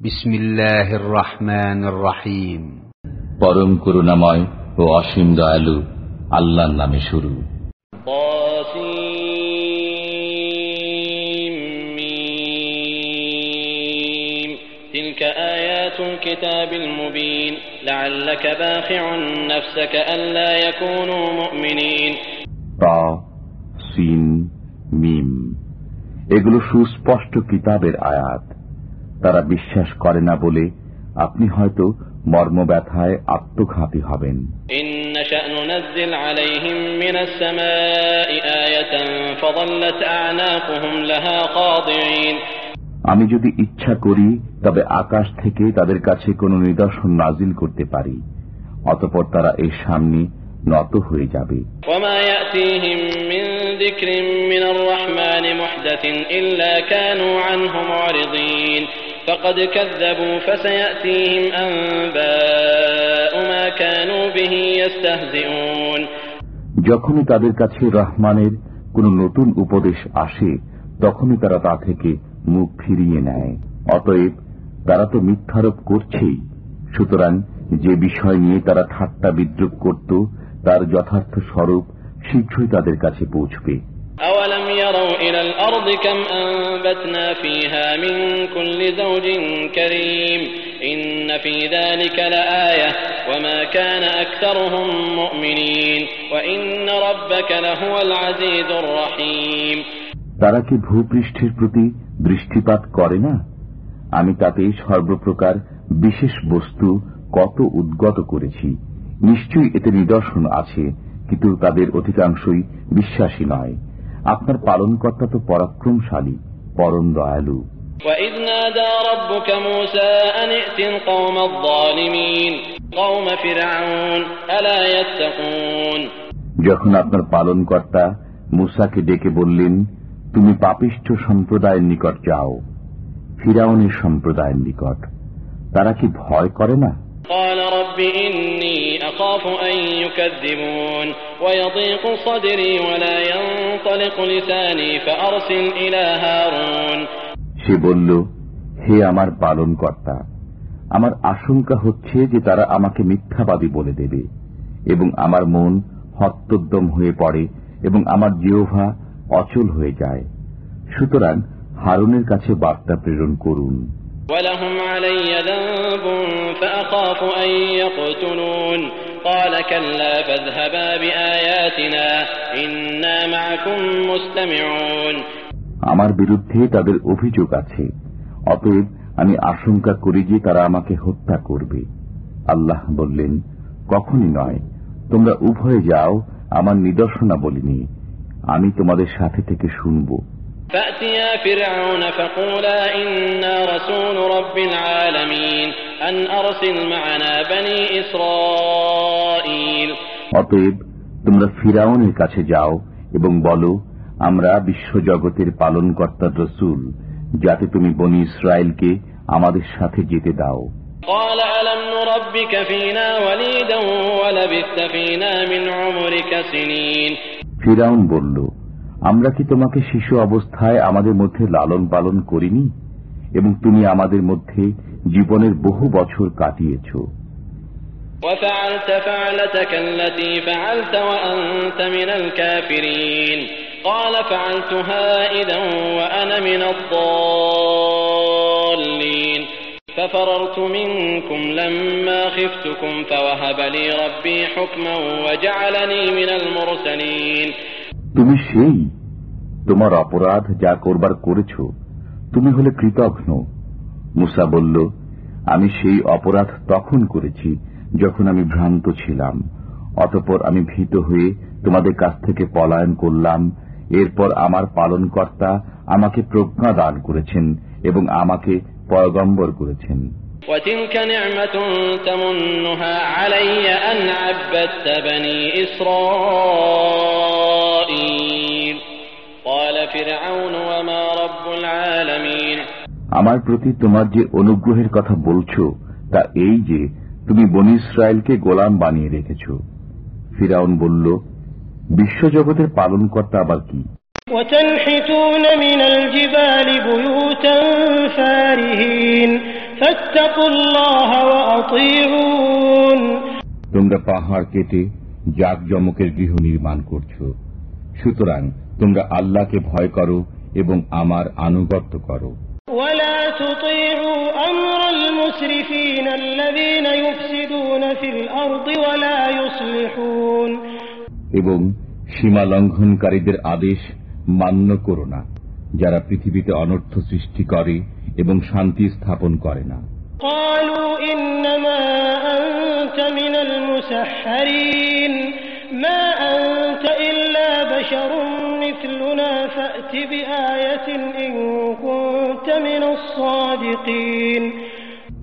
بسم الله الرحمن الرحيم পরম করুণাময় ও অসীম দয়ালু আল্লাহর নামে শুরু طاسيم تلك آيات الكتاب المبين لعلك باخع نفسك ألا يكونوا مؤمنين তা সিন মিম এগুলো সুস্পষ্ট কিতাবের আয়াত তারা বিশ্বাস করে না বলে আপনি হয়তো মর্মব্যথায় আত্মঘাতী হবেন। আমি যদি ইচ্ছা করি তবে আকাশ থেকে তাদের কাছে কোনো নিদর্শন নাজিল করতে পারি। অতপর তারা এর সামনে নত হয়ে যাবে। যখনই তাদের কাছে রহমানের কোন নতুন উপদেশ আসে তখনই তারা তা থেকে মুখ ফিরিয়ে নেয়। অতএব তারা তো মিথ্যারোপ করছেই। সুতরাং যে বিষয় নিয়ে তারা ঠাট্টা বিদ্রুপ করত তার যথার্থ স্বরূপ শীঘ্রই তাদের কাছে পৌঁছবে أولم يروا إلى الأرض كم أنبتنا فيها من كل زوج كريم إن في ذلك لآية وما كان أكثرهم مؤمنين وإن ربك لهو العزيز الرحيم তারা কি ভূপৃষ্ঠের প্রতি দৃষ্টিপাত করে না আমি তাতে সর্বপ্রকার বিশেষ বস্তু কত উদ্গত করেছি নিশ্চয়ই এতে নিদর্শন আছে কিন্তু তাদের অধিকাংশই বিশ্বাসী নয় আপনার পালনকর্তা তো পরাক্রমশালী পরম দয়ালু وإذ نادى ربك موسى أن ائت القوم الظالمين قوم فرعون ألا يتقون যখন আপনার পালনকর্তা মুসাকে ডেকে বললেন তুমি পাপিষ্ঠ সম্প্রদায়ের নিকট যাও ফিরাউনের সম্প্রদায়ের নিকট তারা কি ভয় করে না قال رب إني أخاف أن يكذبون ويضيق صدري ولا ينطلق لساني فأرسل إلى هارون সে বলল হে আমার পালনকর্তা আমার আশঙ্কা হচ্ছে যে তারা আমাকে মিথ্যাবাদী বলে দেবে এবং আমার মন হত্যোদ্যম হয়ে পড়ে এবং আমার জিওভা অচল হয়ে যায় সুতরাং হারুনের কাছে বার্তা প্রেরণ করুন ولهم علي ذنب فأخاف أن يقتلون قال كلا فاذهبا بآياتنا إنا معكم مستمعون আমার বিরুদ্ধে তাদের অভিযোগ আছে অতএব আমি আশঙ্কা করি যে তারা আমাকে হত্যা করবে আল্লাহ বললেন কখনই নয় তোমরা উভয়ে যাও আমার নিদর্শনা বলিনি আমি তোমাদের সাথে থেকে শুনব فأتيا فرعون فقولا إنا رسول رب العالمين أن أرسل معنا بني إسرائيل অতএব তোমরা ফিরাউনের কাছে যাও এবং বলো আমরা বিশ্বজগতের পালনকর্তার রসুল যাতে তুমি বনি ইসরায়েলকে আমাদের সাথে যেতে দাও। ফিরাউন বলল আমরা কি তোমাকে শিশু অবস্থায় আমাদের মধ্যে লালন পালন করিনি? এবং তুমি আমাদের মধ্যে জীবনের বহু বছর কাটিয়েছো। وفعلت فعلتك التي فعلت وأنت من الكافرين قال فعلتها إذا وأنا من الضالين ففررت منكم لما خفتكم فوهب لي ربي حكما وجعلني من المرسلين তুমি সেই তোমার অপরাধ যা করবার করেছ তুমি হলে কৃতঘ্ন মুসা বলল আমি সেই অপরাধ তখন করেছি যখন আমি ভ্রান্ত ছিলাম অতপর আমি ভীত হয়ে তোমাদের কাছ থেকে পলায়ন করলাম এরপর আমার পালনকর্তা আমাকে প্রজ্ঞা দান করেছেন এবং আমাকে পয়গম্বর করেছেন وتلك نعمة تمنها علي أن عبدت بني إسرائيل قال فرعون وما رب العالمين আমার প্রতি তোমার যে অনুগ্রহের কথা বলছো তা এই যে তুমি বনি ইসরায়েলকে গোলাম বানিয়ে রেখেছ ফিরাউন বলল বিশ্বজগতের পালনকর্তা আবার কি وتنحتون من الجبال بيوتا فارهين فاتقوا الله وأطيعون তোমরা পাহাড় কেটে জাকজমকের গৃহ নির্মাণ করছো সুতরাং তোমরা আল্লাহকে ভয় করো এবং আমার আনুগত্য করো ولا تطيعوا أمر এবং সীমা লঙ্ঘনকারীদের আদেশ মান্য করো না যারা পৃথিবীতে অনর্থ সৃষ্টি করে এবং শান্তি স্থাপন করে না।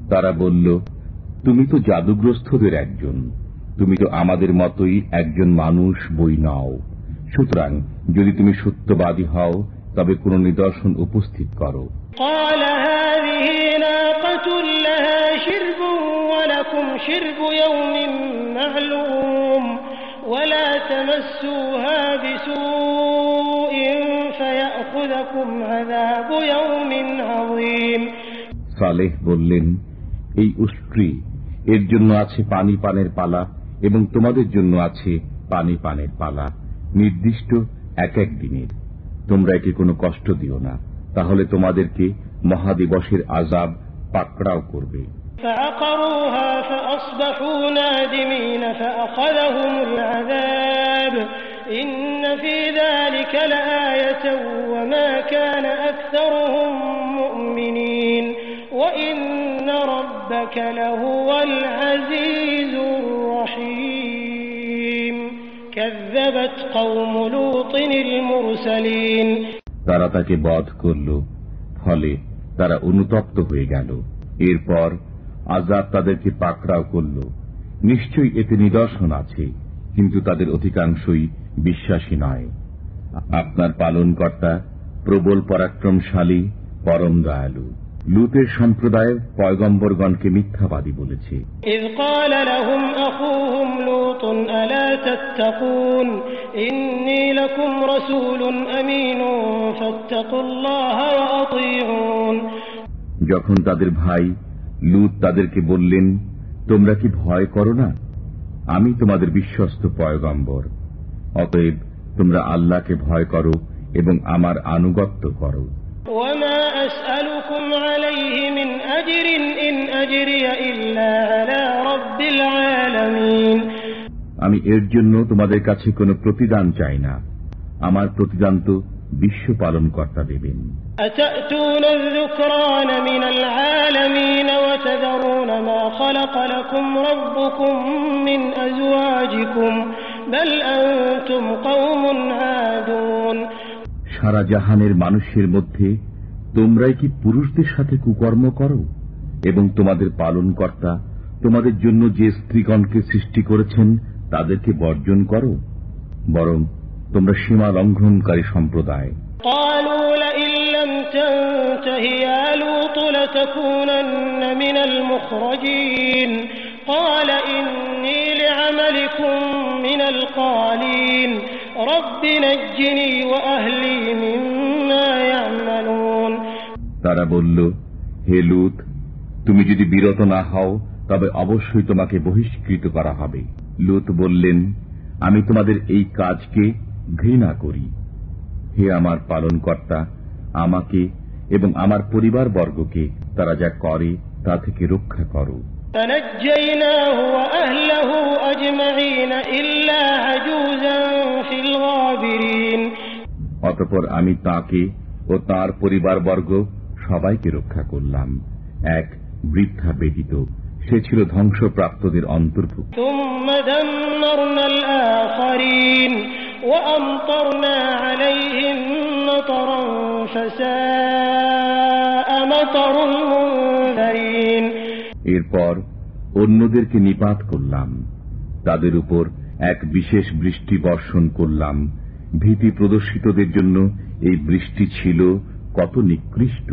তারা বলল তুমি তো জাদুগ্রস্তদের একজন। তুমি তো আমাদের মতোই একজন মানুষ বই নাও। সুতরাং যদি তুমি সত্যবাদী হও তবে কোন নিদর্শন উপস্থিত করো। সালেহ বললেন এই উষ্ট্রী। এর জন্য আছে পানি পানের পালা এবং তোমাদের জন্য আছে পানি পানের পালা। নির্দিষ্ট এক এক দিনের। তোমরা একে কোনো কষ্ট দিও না। তাহলে তোমাদেরকে মহাদিবসের আজাব পাকড়াও করবে। ইন্ন ফি যালিকা লাআয়াতাও ওয়া মা কানা আকসারুহুম ربك لهو العزيز الرحيم كذبت قوم لوط المرسلين তারা তাকে বধ করল ফলে তারা অনুতপ্ত হয়ে গেল এরপর আজাব তাদেরকে পাকড়াও করল নিশ্চয়ই এতে নিদর্শন আছে কিন্তু তাদের অধিকাংশই বিশ্বাসী নয় আপনার পালনকর্তা প্রবল পরাক্রমশালী পরম দয়ালু লুতের সম্প্রদায় পয়গম্বরগণকে মিথ্যাবাদী বলেছে। যখন তাদের ভাই লুত তাদেরকে বললেন তোমরা কি ভয় করো না? আমি তোমাদের বিশ্বস্ত পয়গম্বর। অতএব তোমরা আল্লাহকে ভয় করো এবং আমার আনুগত্য করো। وما أسألكم عليه من أجر إن أجري إلا على رب العالمين আমি এর জন্য তোমাদের কাছে কোনো প্রতিদান চাই না আমার প্রতিদান তো বিশ্ব পালন কর্তা দেবেন أتأتون الذكران من العالمين সারা জাহানের মানুষের মধ্যে তোমরাই কি পুরুষদের সাথে কুকর্ম করো এবং তোমাদের পালন কর্তা তোমাদের জন্য যে স্ত্রীগণকে সৃষ্টি করেছেন তাদেরকে বর্জন করো বরং তোমরা সীমা লঙ্ঘনকারী সম্প্রদায় قالوا لئن لم تنته يا لوط لتكونن من المخرجين قال إني لعملكم من القالين رب نجني وأهلي مما يعملون তারা বলল হে লুত তুমি যদি বিরত না হও তবে অবশ্যই তোমাকে বহিষ্কৃত করা হবে লুত বললেন আমি তোমাদের এই কাজকে ঘৃণা করি হে আমার পালনকর্তা আমাকে এবং আমার পরিবার বর্গকে তারা যা করে তা থেকে রক্ষা করো فنجيناه وأهله أجمعين إلا عجوزا في الغابرين অতপর আমি তাকে ও তার পরিবারবর্গ সবাইকে রক্ষা করলাম। এক বৃদ্ধা ব্যতীত সে ছিল ধ্বংসপ্রাপ্তদের অন্তর্ভুক্ত। এরপর অন্যদেরকে নিপাত করলাম। তাদের উপর এক বিশেষ বৃষ্টি বর্ষণ করলাম। ভীতি প্রদর্শিতদের জন্য এই বৃষ্টি ছিল কত নিকৃষ্ট।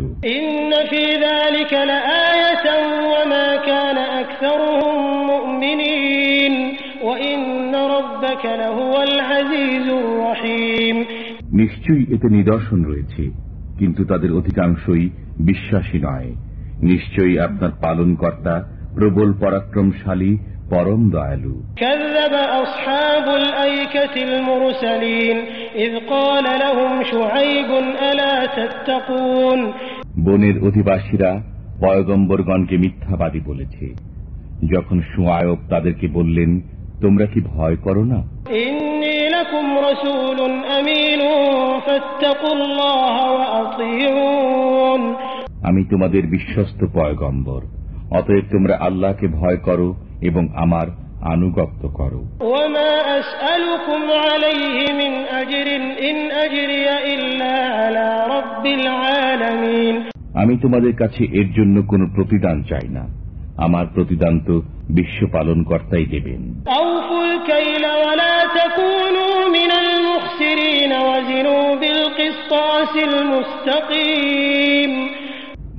নিশ্চয়ই এতে নিদর্শন রয়েছে কিন্তু তাদের অধিকাংশই বিশ্বাসী নয়। নিশ্চয়ই আপনার পালনকর্তা প্রবল পরাক্রমশালী পরম দয়ালু كذب أصحاب الأيكة المرسلين إذ قال لهم شعيب ألا تتقون বনের অধিবাসীরা পয়গম্বরগণকে মিথ্যাবাদী বলেছে যখন সুআয়ব তাদেরকে বললেন তোমরা কি ভয় করো না إني لكم رسول أمين فاتقوا الله وأطيعون আমি তোমাদের বিশ্বস্ত পয়গম্বর অতএব তোমরা আল্লাহকে ভয় করো এবং আমার আনুগত্য করো। আমি তোমাদের কাছে এর জন্য কোন প্রতিদান চাই না। আমার প্রতিদান তো বিশ্ব পালন কর্তাই দেবেন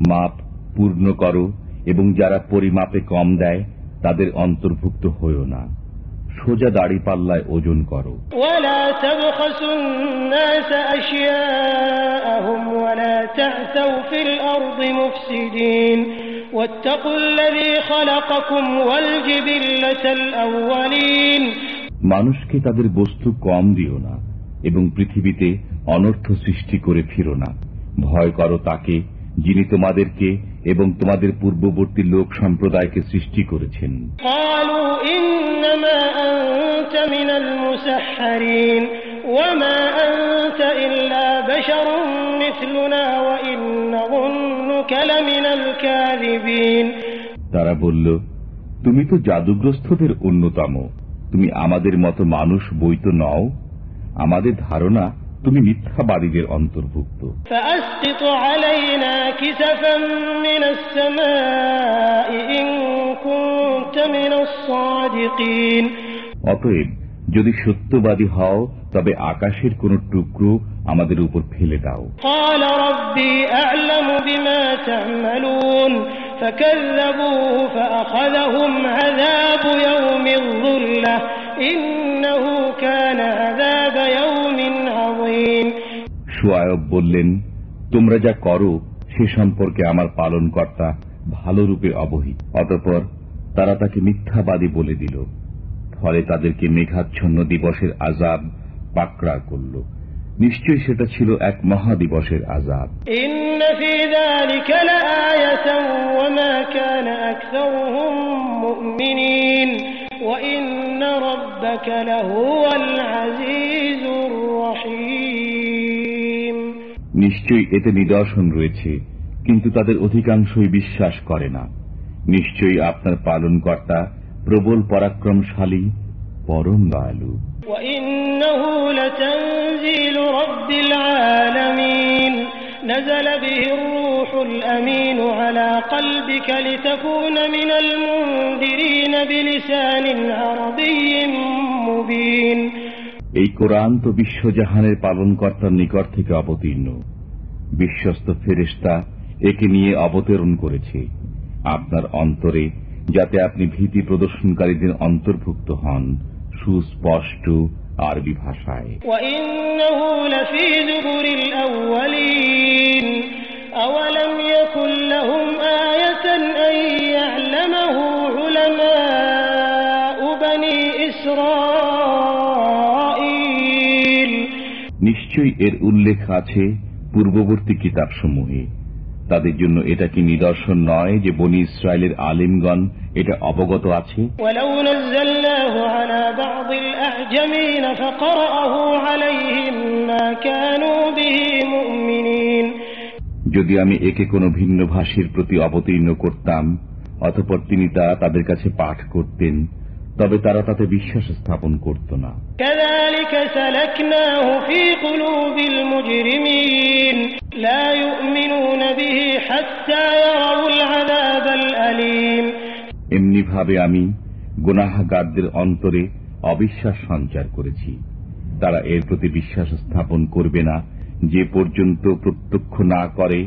মাপ পূর্ণ করো এবং যারা পরিমাপে কম দেয় তাদের অন্তর্ভুক্ত হইও না। সোজা দাড়ি পাল্লায় ওজন করো। মানুষকে তাদের বস্তু কম দিও না এবং পৃথিবীতে অনর্থ সৃষ্টি করে ফিরো না। ভয় করো তাকে যিনি তোমাদেরকে এবং তোমাদের পূর্ববর্তী লোক সম্প্রদায়কে সৃষ্টি করেছেন। তারা বলল তুমি তো জাদুগ্রস্তদের অন্যতম। তুমি আমাদের মতো মানুষ বই তো নও। আমাদের ধারণা তুমি মিথ্যাবাদীদের অন্তর্ভুক্ত فأسقط علينا كسفا من السماء إن كنت من الصادقين অতএব যদি সত্যবাদী হও তবে আকাশের কোন টুকরো আমাদের উপর ফেলে দাও قال ربي أعلم بما تعملون فكذبوه فأخذهم عذاب يوم الظلة إنه كان عذاب يوم عظيم সুয়ায়ব বললেন তোমরা যা করো সে সম্পর্কে আমার পালনকর্তা ভালো রূপে অবহিত অতঃপর তারা তাকে মিথ্যাবাদী বলে দিল ফলে তাদেরকে মেঘাচ্ছন্ন দিবসের আজাব পাকড়া করল নিশ্চয়ই সেটা ছিল এক মহাদিবসের আজাব إن في ذلك لآية وما كان أكثرهم مؤمنين وإن ربك لهو العزيز الرحيم নিশ্চয়ই এতে নিদর্শন রয়েছে কিন্তু তাদের অধিকাংশই বিশ্বাস করে না নিশ্চয়ই আপনার পালনকর্তা প্রবল পরাক্রমশালী পরম দয়ালু وإنه لتنزيل رب العالمين نزل به الروح الأمين على قلبك لتكون من المنذرين بلسان عربي مبين এই কোরআন তো বিশ্বজাহানের পালনকর্তার নিকট থেকে অবতীর্ণ বিশ্বস্ত ফেরেস্তা একে নিয়ে অবতরণ করেছে আপনার অন্তরে যাতে আপনি ভীতি প্রদর্শনকারীদের অন্তর্ভুক্ত হন সুস্পষ্ট আরবি ভাষায় وإنه لفي زبر الأولين أولم নিশ্চয়ই এর উল্লেখ আছে পূর্ববর্তী কিতাবসমূহে। তাদের জন্য এটা কি নিদর্শন নয় যে বনি ইসরায়েলের আলিমগণ এটা অবগত আছে? যদি আমি একে কোনো ভিন্ন ভাষীর প্রতি অবতীর্ণ করতাম অতপর তিনি তা তাদের কাছে পাঠ করতেন। তবে তারা তাতে বিশ্বাস স্থাপন করত না। এমনি ভাবে আমি গুনাহাগারদের অন্তরে অবিশ্বাস সঞ্চার করেছি। তারা এর প্রতি বিশ্বাস স্থাপন করবে না যে পর্যন্ত প্রত্যক্ষ না করে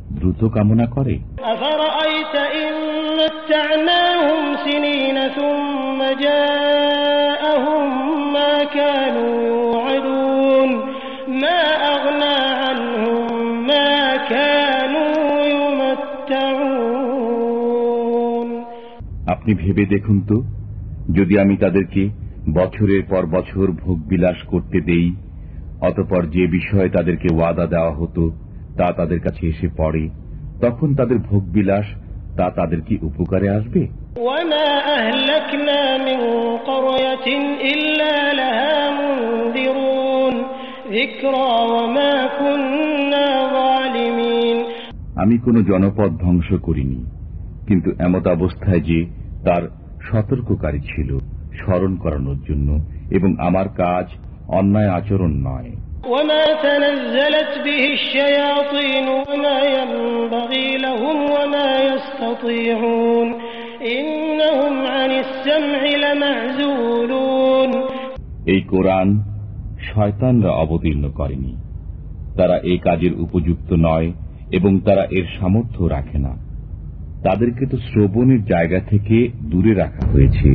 দ্রুত কামনা করে। আপনি ভেবে দেখুন তো যদি আমি তাদেরকে বছরের পর বছর ভোগ বিলাস করতে দেই অতপর যে বিষয়ে তাদেরকে ওয়াদা দেওয়া হতো তা তাদের কাছে এসে পড়ে। তখন তাদের ভোগবিলাস তা তাদের কি উপকারে আসবে? আমি কোনো জনপদ ধ্বংস করিনি কিন্তু এমত অবস্থায় যে তার সতর্ককারী ছিল স্মরণ করানোর জন্য এবং আমার কাজ অন্যায় আচরণ নয়। وما تنزلت به الشياطين وما ينبغي لهم وما يستطيعون إنهم عن السمع لمعزولون এই কোরআন শয়তানরা অবতীর্ণ করেনি তারা এই কাজের উপযুক্ত নয় এবং তারা এর সামর্থ্য রাখে না তাদেরকে তো শ্রবণের জায়গা থেকে দূরে রাখা হয়েছে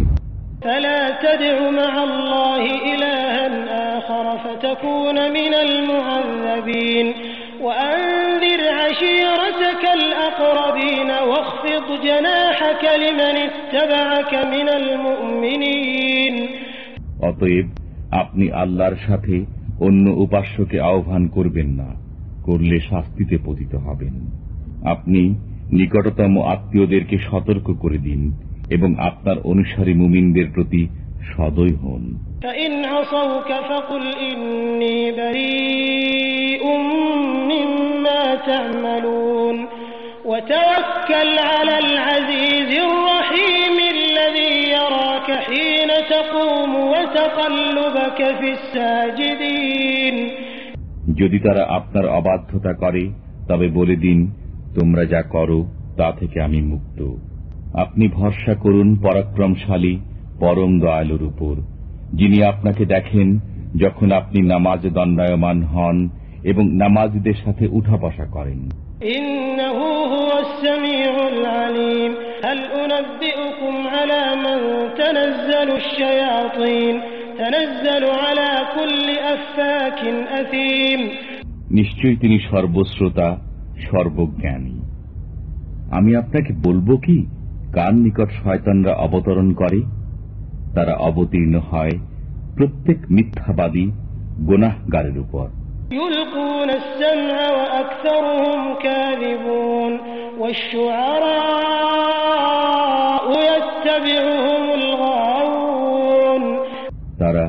فتكون من المعذبين وأنذر عشيرتك الأقربين واخفض جناحك لمن اتبعك من المؤمنين অতএব আপনি আল্লাহর সাথে অন্য উপাস্যকে আহ্বান করবেন না করলে শাস্তিতে পতিত হবেন আপনি নিকটতম আত্মীয়দেরকে সতর্ক করে দিন এবং আপনার অনুসারী মুমিনদের প্রতি সদয় হন فإن عصوك فقل إني بريء مما تعملون وتوكل على العزيز الرحيم الذي يراك حين تقوم وتقلبك في الساجدين যদি তারা আপনার অবাধ্যতা করে তবে বলে দিন তোমরা যা করো তা থেকে আমি মুক্ত আপনি ভরসা করুন পরাক্রমশালী পরম দয়ালুর উপর যিনি আপনাকে দেখেন যখন আপনি নামাজ দণ্ডায়মান হন এবং নামাজীদের সাথে উঠা বসা করেন নিশ্চয়ই তিনি সর্বশ্রোতা সর্বজ্ঞানী। আমি আপনাকে বলব কি কার নিকট শয়তানরা অবতরণ করে? তারা অবতীর্ণ হয় প্রত্যেক মিথ্যাবাদী গোনাহগারের উপর يلقون السمع وأكثرهم كاذبون والشعراء يتبعهم الغاوون তারা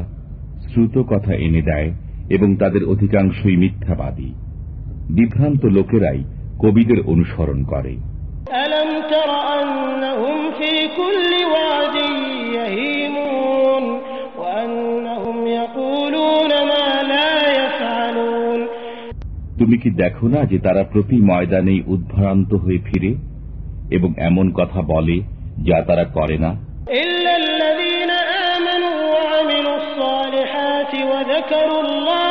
শ্রুত কথা এনে দেয় এবং তাদের অধিকাংশই মিথ্যাবাদী বিভ্রান্ত লোকেরাই কবিদের অনুসরণ করে ألم تر তুমি কি দেখো না যে তারা প্রতি ময়দানেই উদ্ভ্রান্ত হয়ে ফিরে এবং এমন কথা বলে যা তারা করে না? ইল্লাল্লাযীনা আমানু ওয়া আমিলুস সালিহাতি ওয়া যাকারুল্লাহ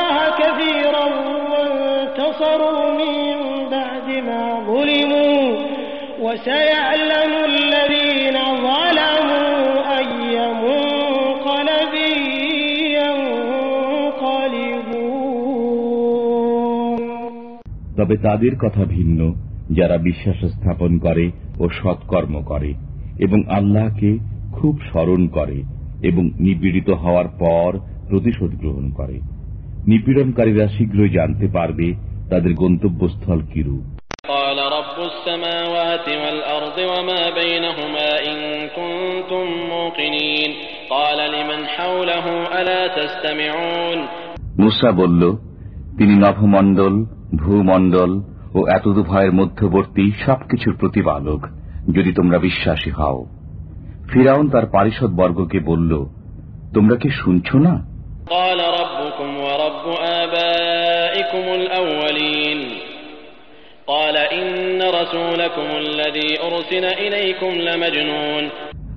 তবে তাদের কথা ভিন্ন যারা বিশ্বাস স্থাপন করে ও সৎকর্ম করে এবং আল্লাহকে খুব স্মরণ করে এবং নিপীড়িত হওয়ার পর প্রতিশোধ গ্রহণ করে। নিপীড়নকারীরা শীঘ্রই জানতে পারবে তাদের গন্তব্যস্থল কিরূপ। মুসা বলল তিনি নভমণ্ডল ভূমণ্ডল ও এতদুভয়ের মধ্যবর্তী সবকিছুর প্রতিপালক যদি তোমরা বিশ্বাসী হও। ফিরাউন তার পারিষদ বর্গকে বলল তোমরা কি শুনছ না?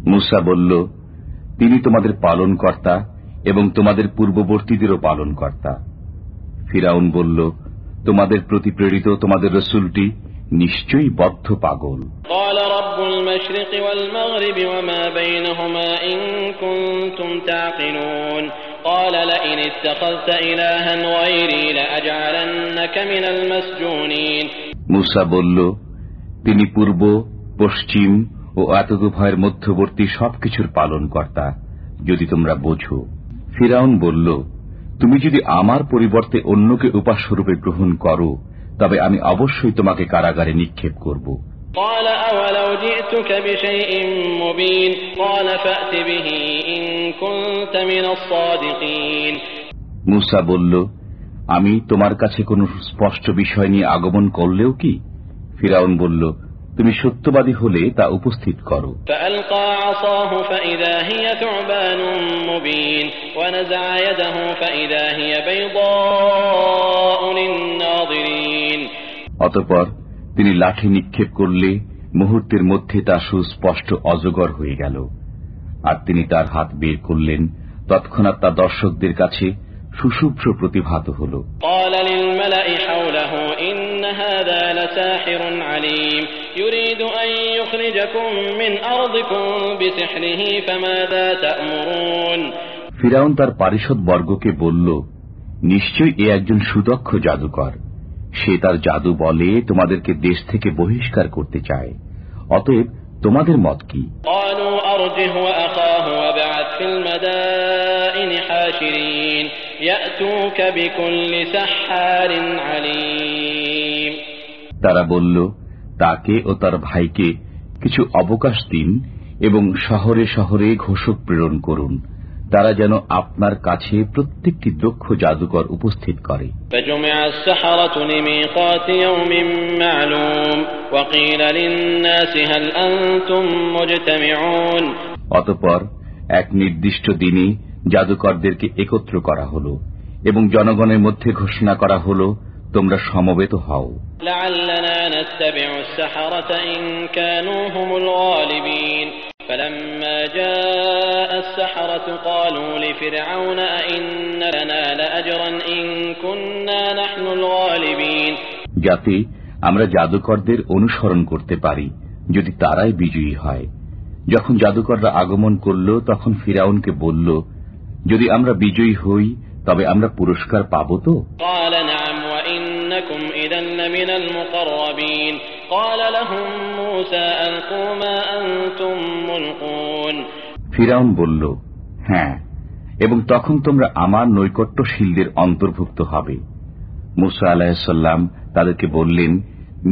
মুসা বলল তিনি তোমাদের পালন কর্তা এবং তোমাদের পূর্ববর্তীদেরও পালন কর্তা ফিরাউন বলল তোমাদের প্রতি প্রেরিত তোমাদের রসুলটি নিশ্চয়ই বদ্ধ পাগল। মুসা বলল তিনি পূর্ব পশ্চিম ও আতদুভয়ের মধ্যবর্তী সবকিছুর পালন কর্তা যদি তোমরা বোঝো। ফিরাউন বলল তুমি যদি আমার পরিবর্তে অন্যকে উপাস্যরূপে গ্রহণ করো তবে আমি অবশ্যই তোমাকে কারাগারে নিক্ষেপ করব। মুসা বলল আমি তোমার কাছে কোন স্পষ্ট বিষয় নিয়ে আগমন করলেও কি? ফিরাউন বলল তুমি সত্যবাদী হলে তা উপস্থিত করো فألقى عصاه فإذا هي ثعبان مبين ونزع يده فإذا هي بيضاء للناظرين অতপর তিনি লাঠি নিক্ষেপ করলে মুহূর্তের মধ্যে তা সুস্পষ্ট অজগর হয়ে গেল আর তিনি তার হাত বের করলেন তৎক্ষণাৎ তা দর্শকদের কাছে সুশুভ্র প্রতিভাত হল قال للملأ حوله إن هذا لساحر عليم يريد أن يخرجكم من أرضكم بسحره فماذا تأمرون ফিরাউন তার পারিষদ বর্গকে বলল নিশ্চয়ই এ একজন সুদক্ষ জাদুকর সে তার জাদু বলে তোমাদেরকে দেশ থেকে বহিষ্কার করতে চায় অতএব তোমাদের মত কি قالوا أرجه وأخاه وابعث في المدائن حاشرين يأتوك بكل سحار عليم তারা বলল তাকে ও তার ভাইকে কিছু অবকাশ দিন এবং শহরে শহরে ঘোষক প্রেরণ করুন তারা যেন আপনার কাছে প্রত্যেকটি দক্ষ জাদুকর উপস্থিত করে অতপর এক নির্দিষ্ট দিনে জাদুকরদেরকে একত্র করা হল এবং জনগণের মধ্যে ঘোষণা করা হলো। তোমরা সমবেত হও لعلنا نتبع السحرة إن كانوا هم الغالبين فلما جاء السحرة قالوا لفرعون أئن لنا لأجرا إن كنا نحن الغالبين যাতে আমরা জাদুকরদের অনুসরণ করতে পারি যদি তারাই বিজয়ী হয় যখন জাদুকররা আগমন করল তখন ফিরাউনকে বলল যদি আমরা বিজয়ী হই তবে আমরা পুরস্কার পাব তো قال نعم وإنكم إذا لمن المقربين قال لهم موسى ألقوا ما أنتم ملقون ফিরাউন বলল হ্যাঁ এবং তখন তোমরা আমার নৈকট্যশীলদের অন্তর্ভুক্ত হবে মুসা আলাহিসাল্লাম তাদেরকে বললেন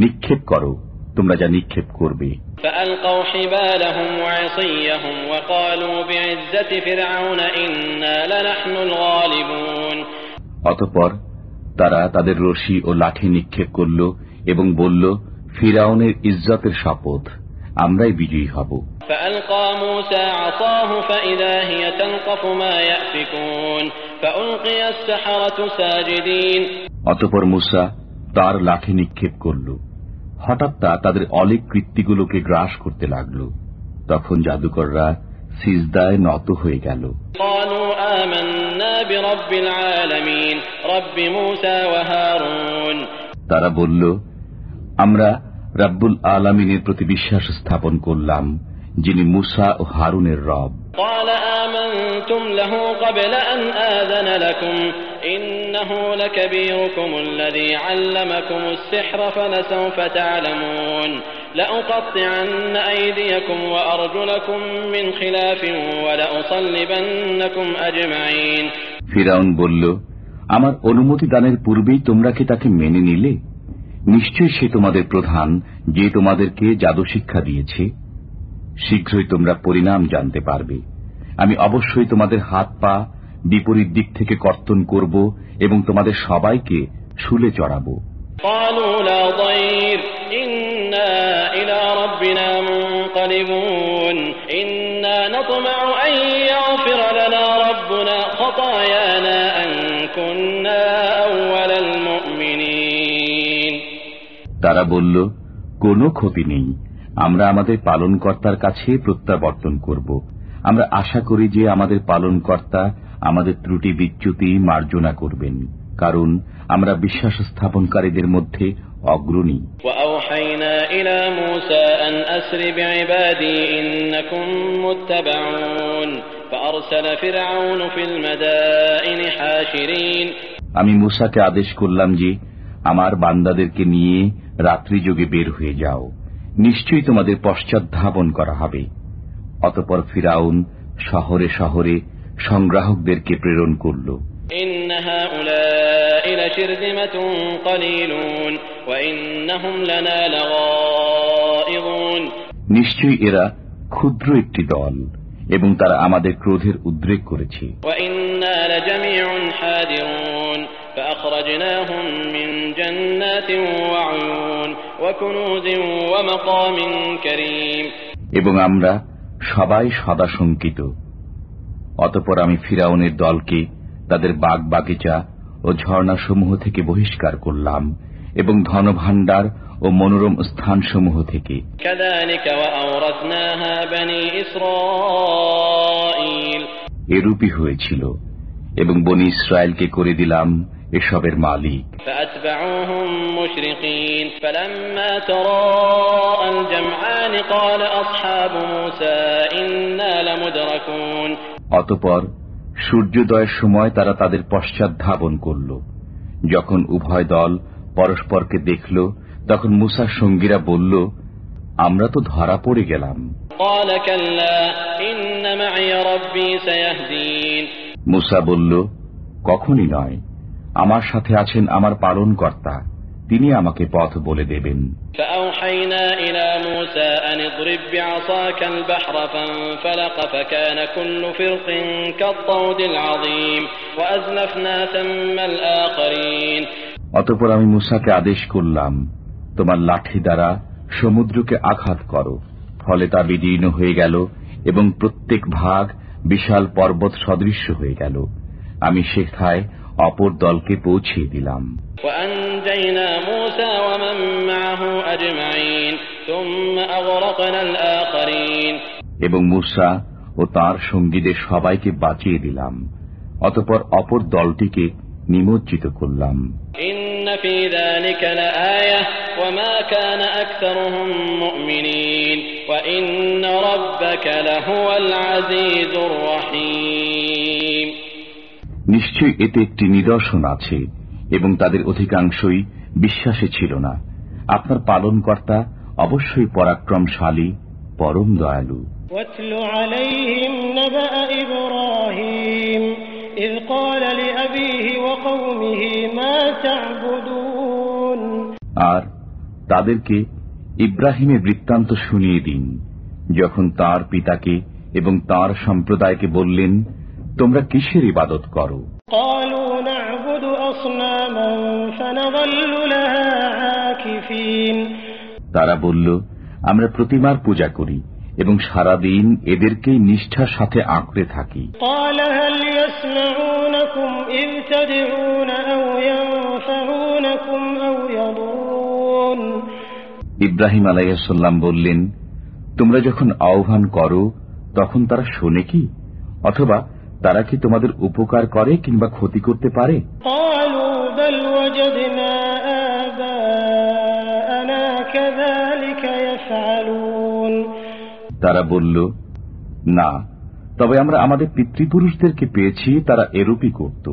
নিক্ষেপ করো তোমরা যা নিক্ষেপ করবে فألقوا حبالهم وعصيهم وقالوا بعزة فرعون إنا لنحن الغالبون অতপর তারা তাদের রশি ও লাঠি নিক্ষেপ করল এবং বলল ফিরাউনের ইজ্জতের শপথ আমরাই বিজয়ী হব فألقى موسى عصاه فإذا هي تلقف ما يأفكون فألقي السحرة ساجدين অতপর মুসা তার লাঠি নিক্ষেপ করল হঠাৎ তা তাদের অলিক কৃত্তিগুলোকে গ্রাস করতে লাগল তখন জাদুকররা সিজদায় নত হয়ে গেল। তারা বলল আমরা রাব্বুল আলমিনের প্রতি বিশ্বাস স্থাপন করলাম যিনি মুসা ও হারুনের রব। আল্লামাকুমুস أن آذن لكم إنه لكبيركم الذي علمكم السحر فلسوف تعلمون لأقطعن أيديكم وأرجلكم من خلاف ولأصلبنكم أجمعين ফিরাউন বলল আমার অনুমতি দানের পূর্বেই তোমরা কি তাকে মেনে নিলে নিশ্চয়ই সে তোমাদের প্রধান যে তোমাদেরকে জাদু শিক্ষা দিয়েছে শীঘ্রই তোমরা পরিণাম জানতে পারবে আমি অবশ্যই তোমাদের হাত পা বিপরীত দিক থেকে কর্তন করব এবং তোমাদের সবাইকে শুলে চড়াবো ربنا منقلبون إنا نطمع أن يغفر لنا ربنا خطايانا أن كنا أول المؤمنين তারা বলল কোনো ক্ষতি নেই আমরা আমাদের পালনকর্তার কাছে প্রত্যাবর্তন করব আমরা আশা করি যে আমাদের পালনকর্তা আমাদের ত্রুটি বিচ্যুতি মার্জনা করবেন কারণ আমরা বিশ্বাস স্থাপনকারীদের মধ্যে অগ্রণী। আমি মুসাকে আদেশ করলাম যে আমার বান্দাদেরকে নিয়ে রাত্রিযোগে বের হয়ে যাও। নিশ্চয়ই তোমাদের পশ্চাৎ ধাবন করা হবে। অতপর ফিরাউন শহরে শহরে সংগ্রাহকদেরকে প্রেরণ করল। নিশ্চয়ই এরা ক্ষুদ্র একটি দল এবং তারা আমাদের ক্রোধের উদ্রেক করেছে। এবং আমরা সবাই সদা শঙ্কিত। অতপর আমি ফিরাউনের দলকে তাদের বাগ বাগিচা ও ঝর্ণাসমূহ থেকে বহিষ্কার করলাম। এবং ধনভাণ্ডার ও মনোরম স্থানসমূহ থেকে। এরূপই হয়েছিল এবং বনি ইসরায়েলকে করে দিলাম এসবের মালিক। অতপর সূর্যোদয়ের সময় তারা তাদের পশ্চাৎ ধাবন করল। যখন উভয় দল পরস্পরকে দেখল তখন মুসার সঙ্গীরা বলল আমরা তো ধরা পড়ে গেলাম قال كلا إن معي ربي سيهدين মুসা বলল কখনই নয় আমার সাথে আছেন আমার পালনকর্তা তিনি আমাকে পথ বলে দেবেন فأوحينا إلى موسى أن اضرب بعصاك البحر فانفلق فكان كل فرق كالطود العظيم وأزلفنا ثم الآخرين অতপর আমি মুসাকে আদেশ করলাম তোমার লাঠি দ্বারা সমুদ্রকে আঘাত কর। ফলে তা বিদীর্ণ হয়ে গেল এবং প্রত্যেক ভাগ বিশাল পর্বত সদৃশ্য হয়ে গেল। আমি সেথায় অপর দলকে পৌঁছিয়ে দিলাম। এবং মুসা ও তার সঙ্গীদের সবাইকে বাঁচিয়ে দিলাম। অতপর অপর দলটিকে নিমজ্জিত করলাম إن في ذلك لآية وما كان أكثرهم مؤمنين وإن ربك لهو العزيز الرحيم নিশ্চয়ই এতে একটি নিদর্শন আছে এবং তাদের অধিকাংশই বিশ্বাসে ছিল না আপনার পালনকর্তা অবশ্যই পরাক্রমশালী পরম দয়ালু واتل عليهم نبأ إبراهيم إذ قال لأبيه وقومه ما تعبدون আর তাদেরকে ইব্রাহিমের বৃত্তান্ত শুনিয়ে দিন যখন তার পিতাকে এবং তার সম্প্রদায়কে বললেন তোমরা কিসের ইবাদত করো قالوا نعبد أصناما فنظل لها عاكفين তারা বলল আমরা প্রতিমার পূজা করি এবং সারাদিন এদেরকেই নিষ্ঠার সাথে আঁকড়ে থাকি ইব্রাহিম আলাইসাল্লাম বললেন তোমরা যখন আহ্বান করো তখন তারা শোনে কি অথবা তারা কি তোমাদের উপকার করে কিংবা ক্ষতি করতে পারে আলু তারা বলল না তবে আমরা আমাদের পিতৃপুরুষদেরকে পেয়েছি তারা এরূপই করত।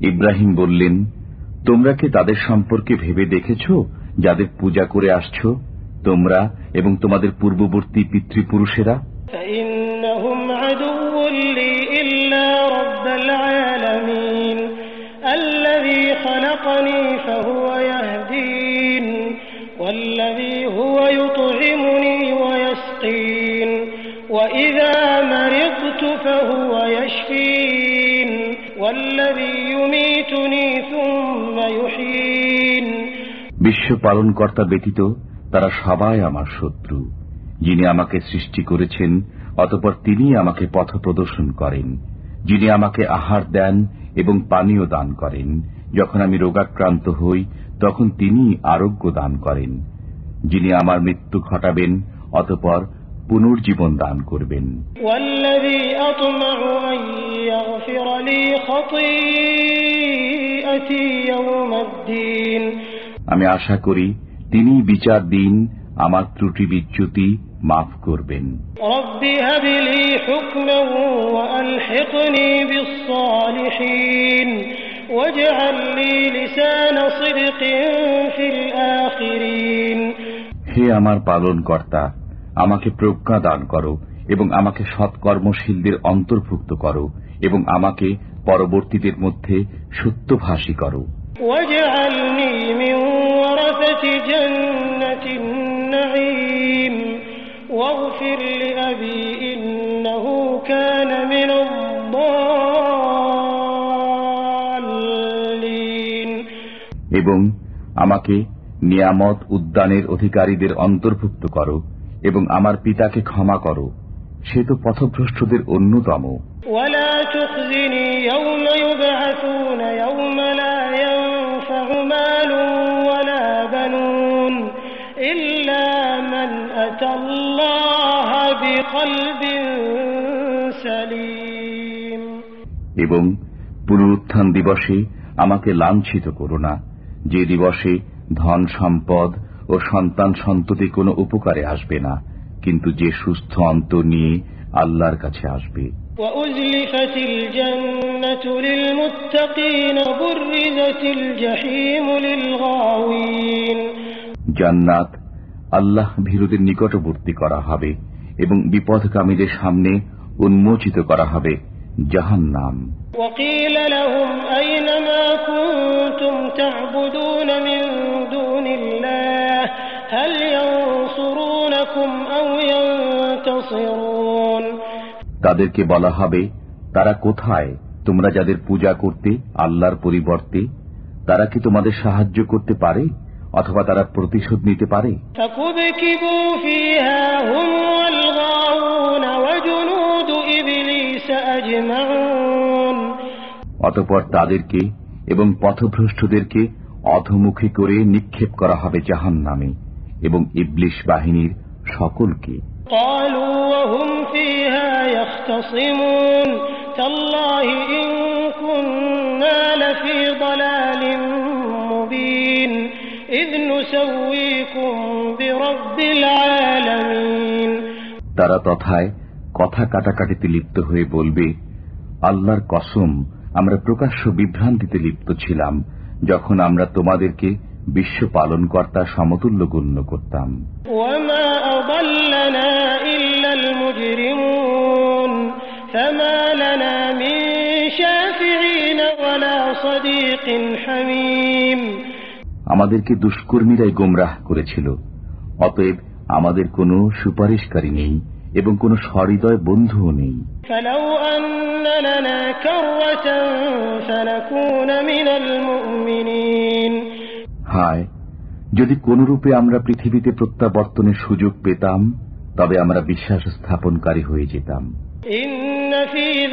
ইব্রাহিম বললেন তোমরা কি তাদের সম্পর্কে ভেবে দেখেছ যাদের পূজা করে আসছ? তোমরা এবং তোমাদের পূর্ববর্তী পিতৃপুরুষেরা? বিশ্ব পালনকর্তা ব্যতীত তারা সবাই আমার শত্রু যিনি আমাকে সৃষ্টি করেছেন অতপর তিনি আমাকে পথ প্রদর্শন করেন যিনি আমাকে আহার দেন এবং পানীয় দান করেন যখন আমি রোগাক্রান্ত হই তখন তিনি আরোগ্য দান করেন যিনি আমার মৃত্যু ঘটাবেন অতপর পুনর্জীবন দান করবেন والذي أطمع أن يغفر لي خطيئتي يوم الدين আমি আশা করি তিনি বিচার দিন আমার ত্রুটি বিচ্যুতি মাফ করবেন। হে আমার পালন কর্তা আমাকে প্রজ্ঞা দান করো এবং আমাকে সৎকর্মশীলদের অন্তর্ভুক্ত করো এবং আমাকে পরবর্তীদের মধ্যে সত্যভাষী করো। واجعلني من ورثة جنة النعيم واغفر لأبي إنه كان من الضالين এবং আমাকে নিয়ামত উদ্যানের অধিকারীদের অন্তর্ভুক্ত করো এবং আমার পিতাকে ক্ষমা করো সে তো পথভ্রষ্টদের অন্যতম ولا تخزني يوم এবং পুনরুত্থান দিবসে আমাকে লাঞ্ছিত করো না। যে দিবসে ধন সম্পদ ও সন্তান সন্ততি কোনো উপকারে আসবে না। কিন্তু যে সুস্থ অন্তর নিয়ে আল্লাহর কাছে আসবে। জান্নাত আল্লাহ ভীরুদের নিকটবর্তী করা হবে। এবং বিপদকামীদের সামনে উন্মোচিত করা হবে জাহান নাম وقيل لهم أين ما كنتم تعبدون من دون الله هل ينصرونكم أو ينتصرون তাদেরকে বলা হবে তারা কোথায় তোমরা যাদের পূজা করতে আল্লাহর পরিবর্তে তারা কি তোমাদের সাহায্য করতে পারে অথবা তারা প্রতিশোধ নিতে পারে অতপর তাদেরকে এবং পথভ্রষ্টদেরকে অধমুখী করে নিক্ষেপ করা হবে জাহান নামে এবং ইবলিশ বাহিনীর সকলকে। তারা তথায় কথা কাটাকাটিতে লিপ্ত হয়ে বলবে আল্লাহর কসম আমরা প্রকাশ্য বিভ্রান্তিতে লিপ্ত ছিলাম যখন আমরা তোমাদেরকে বিশ্ব সমতুল্য গণ্য করতাম। আমাদেরকে দুষ্কর্মীরাই গোমরাহ করেছিল অতএব আমাদের কোনো সুপারিশকারী নেই। এবং কোনো সহৃদয় বন্ধুও নেই। হায় যদি কোনরূপে আমরা পৃথিবীতে প্রত্যাবর্তনের সুযোগ পেতাম তবে আমরা বিশ্বাস স্থাপনকারী হয়ে যেতাম। ইন্নফি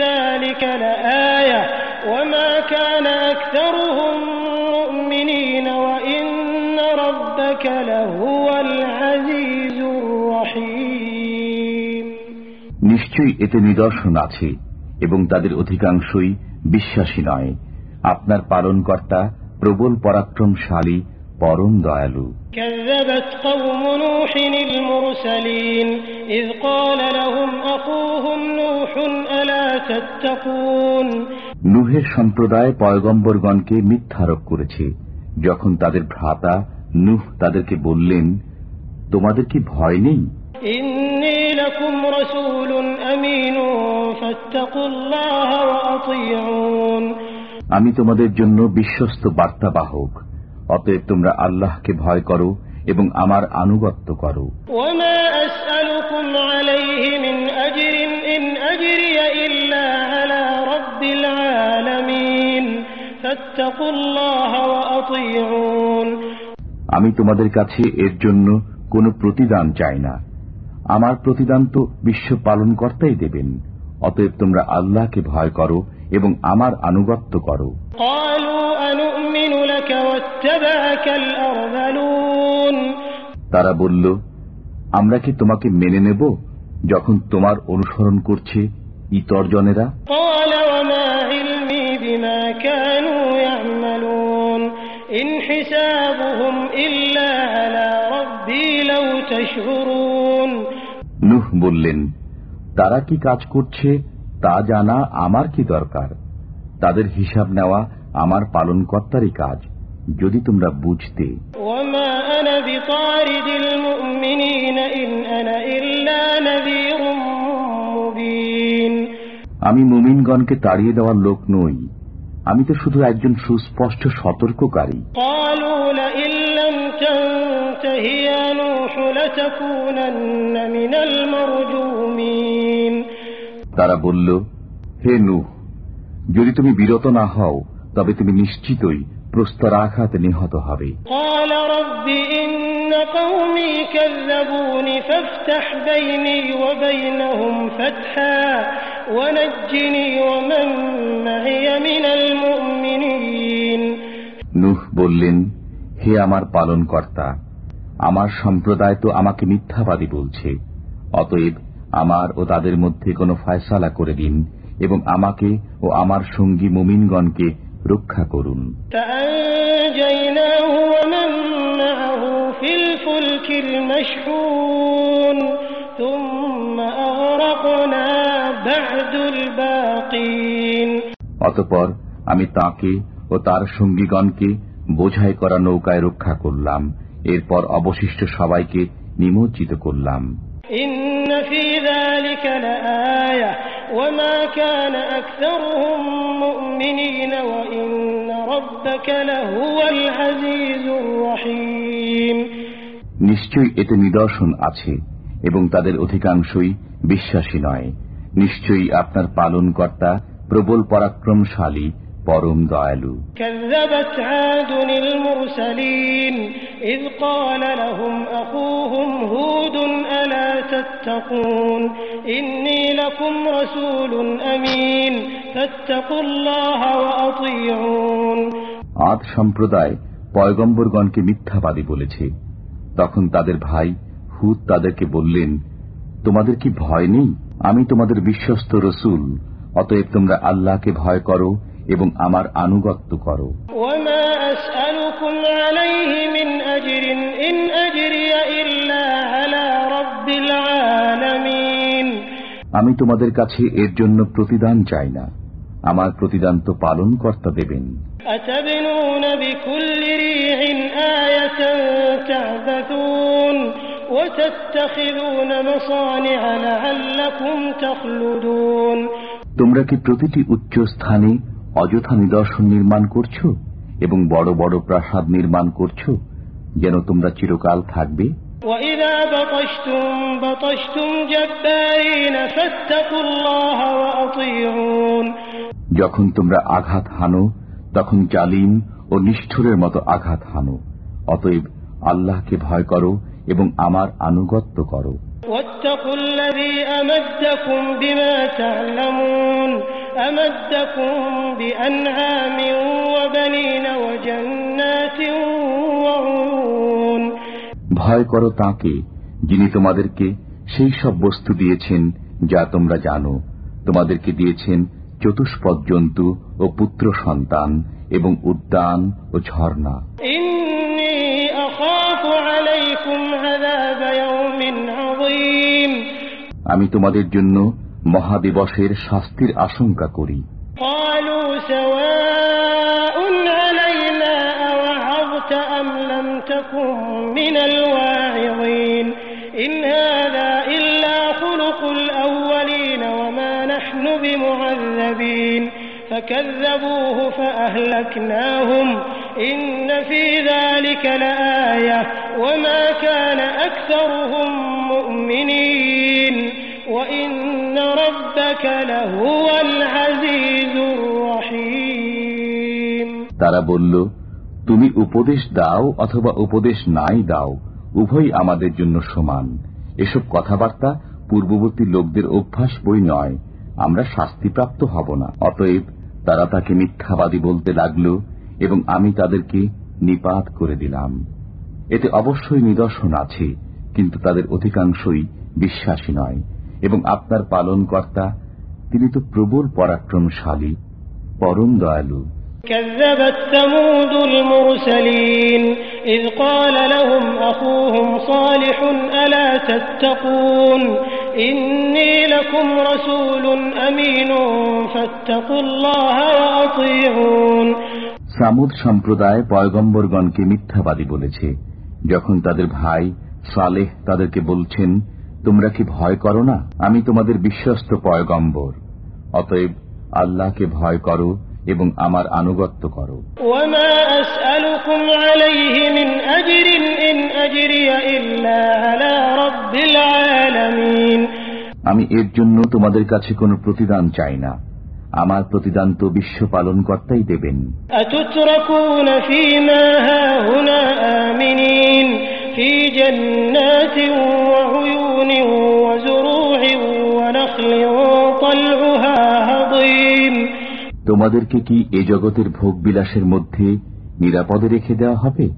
নিশ্চয়ই এতে নিদর্শন আছে এবং তাদের অধিকাংশই বিশ্বাসী নয় আপনার পালনকর্তা প্রবল পরাক্রমশালী পরম দয়ালু كذبت قوم نوح المرسلين إذ قال لهم أخوهم نوح ألا تتقون নুহের সম্প্রদায় পয়গম্বরগণকে মিথ্যারোপ করেছে যখন তাদের ভ্রাতা নুহ তাদেরকে বললেন তোমাদের কি ভয় নেই আমি তোমাদের জন্য বিশ্বস্ত বার্তাবাহক। অতএব তোমরা আল্লাহকে ভয় করো এবং আমার আনুগত্য করো। আমি তোমাদের কাছে এর জন্য কোনো প্রতিদান চাই না। আমার প্রতিদান তো বিশ্ব পালন কর্তাই দেবেন। অতএব তোমরা আল্লাহকে ভয় করো এবং আমার আনুগত্য করো। তারা বলল আমরা কি তোমাকে মেনে নেব যখন তোমার অনুসরণ করছে ইতর্জনেরা? নুহ বললেন তারা কি কাজ করছে তা জানা আমার কি দরকার? তাদের হিসাব নেওয়া আমার পালনকর্তারই কাজ যদি তোমরা বুঝতে। আমি মুমিনগণকে তাড়িয়ে দেওয়ার লোক নই। আমি তো শুধু একজন সুস্পষ্ট সতর্ককারী قالوا لئن لم تنته يا نوح لتكونن من المرجومين তারা বলল হে নুহ যদি তুমি বিরত না হও তবে তুমি নিশ্চিতই প্রস্তরাঘাত নিহত হবে قال رب إن قومي كذبون فافتح بيني وبينهم فتحا নুহ বললেন হে আমার পালন কর্তা আমার সম্প্রদায় তো আমাকে মিথ্যাবাদী বলছে অতএব আমার ও তাদের মধ্যে কোনো ফয়সালা করে দিন এবং আমাকে ও আমার সঙ্গী মুমিনগণকে রক্ষা করুন। ثم অতপর আমি তাকে ও তার সঙ্গীগণকে বোঝাই করা নৌকায় রক্ষা করলাম। এরপর অবশিষ্ট সবাইকে নিমজ্জিত করলাম। নিশ্চয়ই এতে নিদর্শন আছে এবং তাদের অধিকাংশই বিশ্বাসী নয়। নিশ্চয়ই আপনার পালন কর্তা প্রবল পরাক্রমশালী পরম দয়ালু كذبت عاد المرسلين إذ قال لهم أخوهم هود ألا تتقون إني لكم رسول أمين فاتقوا الله وأطيعون আদ সম্প্রদায় পয়গম্বরগণকে মিথ্যাবাদী বলেছে তখন তাদের ভাই হুদ তাদেরকে বললেন তোমাদের কি ভয় নেই আমি তোমাদের বিশ্বস্ত রসুল অতএব তোমরা আল্লাহকে ভয় করো এবং আমার আনুগত্য করো وما أسألكم عليه من أجر إن أجري إلا على رب العالمين আমি তোমাদের কাছে এর জন্য প্রতিদান চাই না আমার প্রতিদান তো পালন কর্তা দেবেন أتبنون بكل ريع آية تعبثون وتتخذون مصانع لعلكم تخلدون তোমরা কি প্রতিটি উচ্চ স্থানে অযথা নিদর্শন নির্মাণ করছ এবং বড় বড় প্রাসাদ নির্মাণ করছ যেন তোমরা চিরকাল থাকবে? যখন তোমরা আঘাত হানো তখন জালিম ও নিষ্ঠুরের মতো আঘাত হানো। অতএব আল্লাহকে ভয় করো এবং আমার আনুগত্য করো। واتقوا الذي أمدكم بما تعلمون أمدكم بأنعام وبنين وجنات وعيون ভয় করো তাকে যিনি তোমাদেরকে সেই সব বস্তু দিয়েছেন যা তোমরা জানো তোমাদেরকে দিয়েছেন চতুষ্পদ জন্তু ও পুত্র সন্তান এবং উদ্যান ও ঝর্ণা إني أخاف عليكم আমি তোমাদের জন্য মহাদিবসের শাস্তির আশঙ্কা করি قالوا سواء علينا أوعظت أم لم تكن من الواعظين إن هذا إلا خلق الأولين وما نحن بمعذبين فكذبوه فأهلكناهم إن في ذلك لآية وما كان أكثرهم مؤمنين وإن ربك لهو العزيز الرحيم তারা বলল তুমি উপদেশ দাও অথবা উপদেশ নাই দাও উভয় আমাদের জন্য সমান এসব কথাবার্তা পূর্ববর্তী লোকদের অভ্যাস বই নয় আমরা শাস্তিপ্রাপ্ত হব না অতএব তারা তাকে মিথ্যাবাদী বলতে লাগল এবং আমি তাদেরকে নিপাত করে দিলাম এতে অবশ্যই নিদর্শন আছে কিন্তু তাদের অধিকাংশই বিশ্বাসী নয় এবং আপনার পালন কর্তা তিনি তো প্রবল পরাক্রমশালী পরম দয়ালু كذبت ثمود المرسلين إذ قال لهم أخوهم صالح ألا تتقون إني لكم رسول أمين فاتقوا الله وأطيعون সামুদ সম্প্রদায় পয়গম্বরগণকে মিথ্যাবাদী বলেছে। যখন তাদের ভাই সালেহ তাদেরকে বলছেন তোমরা কি ভয় করো না? আমি তোমাদের বিশ্বস্ত পয়গম্বর। অতএব আল্লাহকে ভয় করো এবং আমার আনুগত্য করো। আমি এর জন্য তোমাদের কাছে কোনো প্রতিদান চাই না। আমার প্রতিদান তো বিশ্ব পালন কর্তাই দেবেন তোমাদেরকে কি এ জগতের ভোগ বিলাসের মধ্যে নিরাপদে রেখে দেওয়া হবে?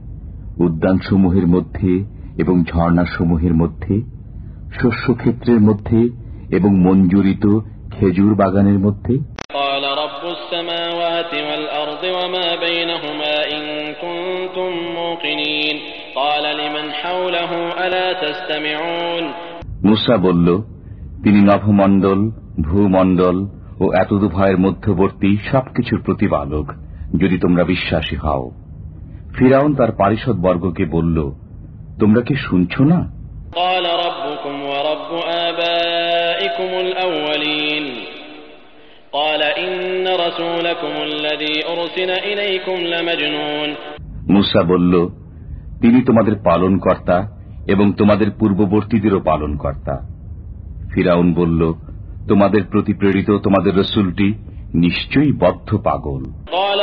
উদ্যানসমূহের মধ্যে এবং ঝর্ণা সমূহের মধ্যে শস্যক্ষেত্রের মধ্যে এবং মঞ্জুরিত খেজুর বাগানের মধ্যে? قال رب السماوات والأرض وما بينهما إن كنتم موقنين قال لمن حوله ألا تستمعون মুসা বলল তিনি নভমণ্ডল ভূমণ্ডল ও এতদুভয়ের মধ্যবর্তী সবকিছুর প্রতিপালক যদি তোমরা বিশ্বাসী হও ফিরাউন তার পারিষদ বর্গকে বলল তোমরা কি শুনছ না قال ربكم ورب آبائكم الأولين মুসা বলল তিনি তোমাদের পালন কর্তা এবং তোমাদের পূর্ববর্তীদেরও পালন কর্তা ফিরাউন বলল তোমাদের প্রতি প্রেরিত তোমাদের রসুলটি নিশ্চয়ই বদ্ধ পাগল قال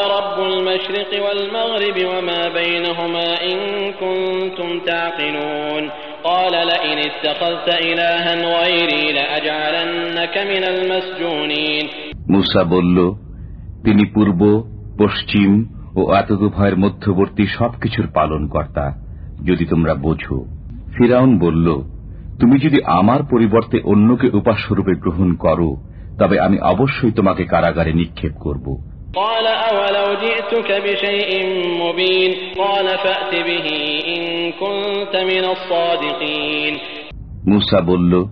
মুসা বলল তিনি পূর্ব পশ্চিম ও আতদুভয়ের মধ্যবর্তী সবকিছুর পালন কর্তা যদি তোমরা বোঝো। ফিরাউন বলল তুমি যদি আমার পরিবর্তে অন্যকে উপাস্যরূপে গ্রহণ করো তবে আমি অবশ্যই তোমাকে কারাগারে নিক্ষেপ করব। মুসা বলল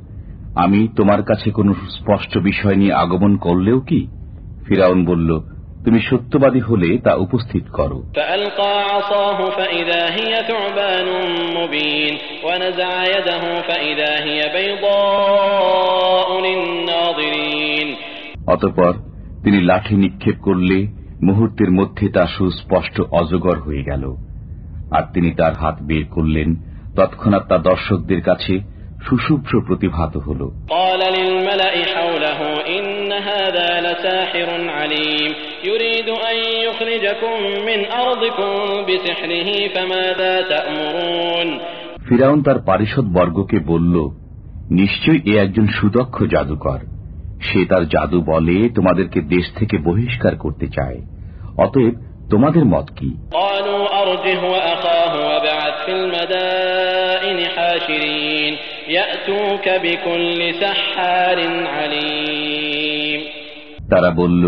আমি তোমার কাছে কোন স্পষ্ট বিষয় নিয়ে আগমন করলেও কি? ফিরাউন বলল তুমি সত্যবাদী হলে তা উপস্থিত করো। অতপর তিনি লাঠি নিক্ষেপ করলে মুহূর্তের মধ্যে তা সুস্পষ্ট অজগর হয়ে গেল। আর তিনি তার হাত বের করলেন তৎক্ষণাৎ তা দর্শকদের কাছে সুশুভ্র প্রতিভাত হল। ফিরাউন তার পারিষদ বর্গকে বলল নিশ্চয়ই এ একজন সুদক্ষ জাদুকর। সে তার জাদু বলে তোমাদেরকে দেশ থেকে বহিষ্কার করতে চায়। অতএব তোমাদের মত কি? قالوا أرجه وأخاه وابعث في المدائن حاشرين يأتوك بكل سحار عليم তারা বলল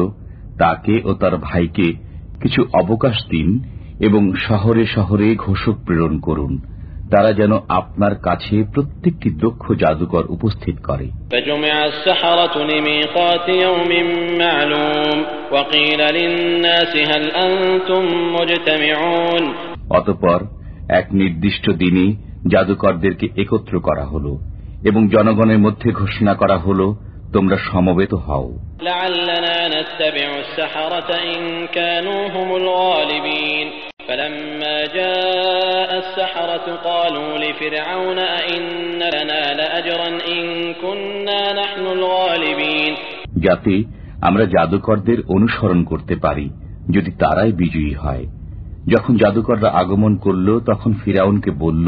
তাকে ও তার ভাইকে কিছু অবকাশ দিন এবং শহরে শহরে ঘোষক প্রেরণ করুন তারা যেন আপনার কাছে প্রত্যেকটি দক্ষ জাদুকর উপস্থিত করে فجمع السحرة لميقات يوم معلوم وقيل للناس هل أنتم مجتمعون অতপর এক নির্দিষ্ট দিনে জাদুকরদেরকে একত্র করা হল এবং জনগণের মধ্যে ঘোষণা করা হল তোমরা সমবেত হও لعلنا نتبع السحرة إن كانوا هم الغالبين فلما جاء السحرة قالوا لفرعون أئن لنا لأجرا إن كنا نحن الغالبين যাতে আমরা জাদুকরদের অনুসরণ করতে পারি যদি তারাই বিজয়ী হয় যখন জাদুকররা আগমন করল তখন ফিরাউনকে বলল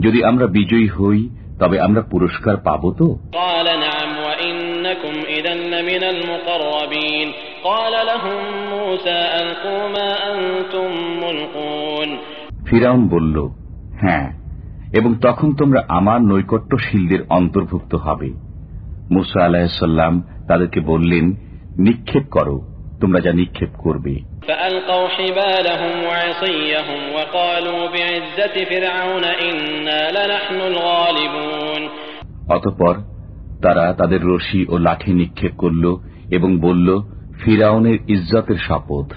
যদি আমরা বিজয়ী হই তবে আমরা পুরস্কার পাব তো? ফিরাউন বলল হ্যাঁ এবং তখন তোমরা আমার নৈকট্যশীলদের অন্তর্ভুক্ত হবে। মুসা আলাহিসাল্লাম তাদেরকে বললেন নিক্ষেপ করো তোমরা যা নিক্ষেপ করবে। فألقوا حبالهم وعصيهم وقالوا بعزة فرعون إنا لنحن الغالبون অতঃপর তারা তাদের রশি ও লাঠি নিক্ষেপ করল এবং বলল ফিরাউনের ইজ্জতের শপথ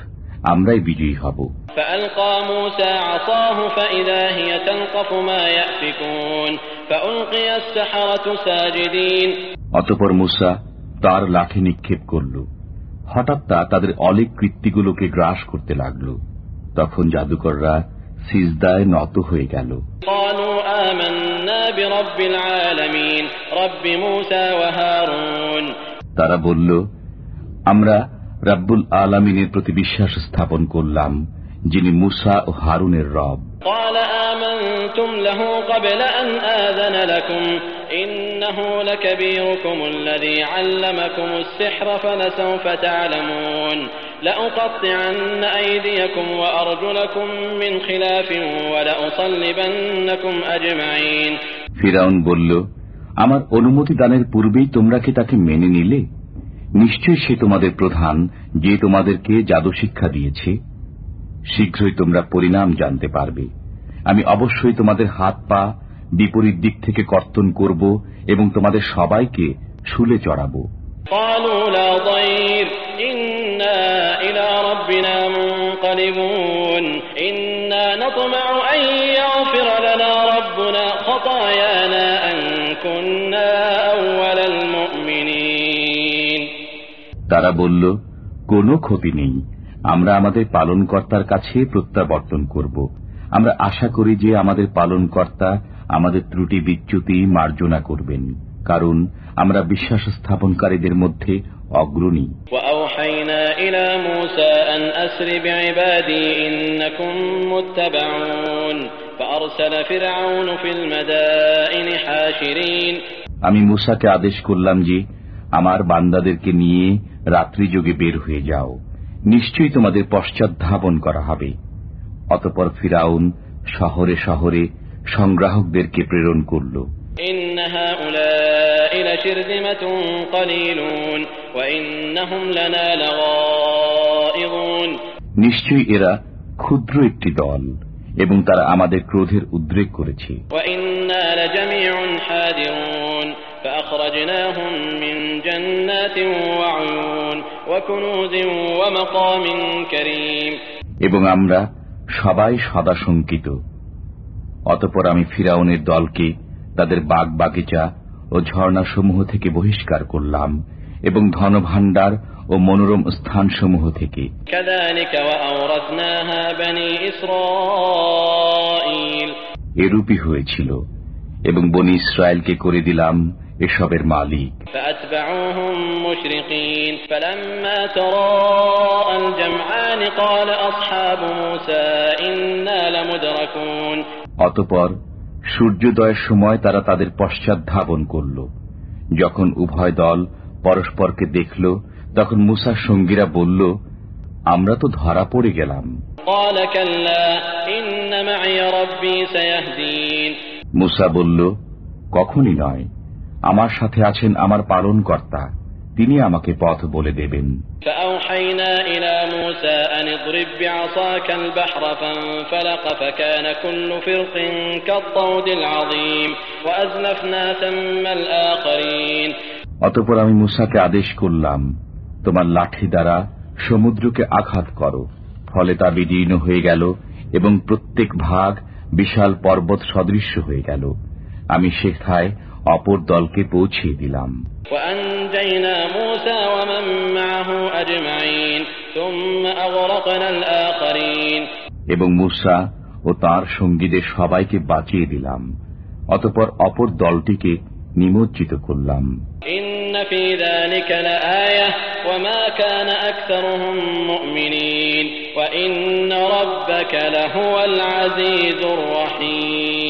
আমরাই বিজয়ী হব فألقى موسى عصاه فإذا هي تلقف ما يأفكون فألقي السحرة ساجدين অতঃপর মুসা তার লাঠি নিক্ষেপ করল হঠাৎ তা তাদের অলেক কৃত্তিগুলোকে গ্রাস করতে লাগল। তখন জাদুকররা সিজদায় নত হয়ে গেল। তারা বলল আমরা রাব্বুল আলমিনের প্রতি বিশ্বাস স্থাপন করলাম যিনি মুসা ও হারুনের রব। قال آمنتم له قبل أن آذن لكم إنه لكبيركم الذي علمكم السحر فلسوف تعلمون لأقطعن أيديكم وأرجلكم من خلاف ولأصلبنكم أجمعين ফিরাউন বলল আমার অনুমতি দানের পূর্বেই তোমরা কি তাকে মেনে নিলে নিশ্চয় সে তোমাদের প্রধান যে তোমাদেরকে জাদু শিক্ষা দিয়েছে শীঘ্রই তোমরা পরিণাম জানতে পারবে। আমি অবশ্যই তোমাদের হাত পা বিপরীত দিক থেকে কর্তন করব এবং তোমাদের সবাইকে শুলে চড়াব। তারা বলল কোনো ক্ষতি নেই। আমরা আমাদের পালনকর্তার কাছে প্রত্যাবর্তন করব। আমরা আশা করি যে আমাদের পালনকর্তা আমাদের ত্রুটি বিচ্যুতি মার্জনা করবেন কারণ আমরা বিশ্বাস স্থাপনকারীদের মধ্যে অগ্রণী। আমি মুসাকে আদেশ করলাম যে আমার বান্দাদেরকে নিয়ে রাত্রিযোগে বের হয়ে যাও। নিশ্চয়ই তোমাদের পশ্চাৎ ধাবন করা হবে অতপর ফিরাউন শহরে শহরে সংগ্রাহকদেরকে প্রেরণ করল إن هؤلاء لشرذمة قليلون وإنهم لنا لغائظون নিশ্চয়ই এরা ক্ষুদ্র একটি দল এবং তারা আমাদের ক্রোধের উদ্রেক করেছে وإنا لجميع حاذرون فأخرجناهم من جنات وعيون وكنوز ومقام كريم এবং আমরা সবাই সদা শঙ্কিত। অতপর আমি ফিরাউনের দলকে তাদের বাগ বাগিচা ও ঝর্ণাসমূহ থেকে বহিষ্কার করলাম এবং ধনভাণ্ডার ও মনোরম স্থানসমূহ থেকে। এরূপই হয়েছিল এবং বনি ইসরায়েলকে করে দিলাম এসবের মালিক। অতপর সূর্যোদয়ের সময় তারা তাদের পশ্চাৎ ধাবন করল। যখন উভয় দল পরস্পরকে দেখল তখন মুসার সঙ্গীরা বলল আমরা তো ধরা পড়ে গেলাম। মুসা বলল কখনই নয়। আমার সাথে আছেন আমার পালন কর্তা তিনি আমাকে পথ বলে দেবেন। অতপর আমি মুসাকে আদেশ করলাম তোমার লাঠি দ্বারা সমুদ্রকে আঘাত করো ফলে তা বিদীর্ণ হয়ে গেল এবং প্রত্যেক ভাগ বিশাল পর্বত সদৃশ্য হয়ে গেল। আমি সেখায় অপর দলকে পৌঁছিয়ে দিলাম وأنجينا موسى ومن معه أجمعين ثم أغرقنا الآخرين এবং মুসা ও তার সঙ্গীদের সবাইকে বাঁচিয়ে দিলাম অতপর অপর দলটিকে নিমজ্জিত করলাম إن في ذلك لآية وما كان أكثرهم مؤمنين وإن ربك لهو العزيز الرحيم নিশ্চয়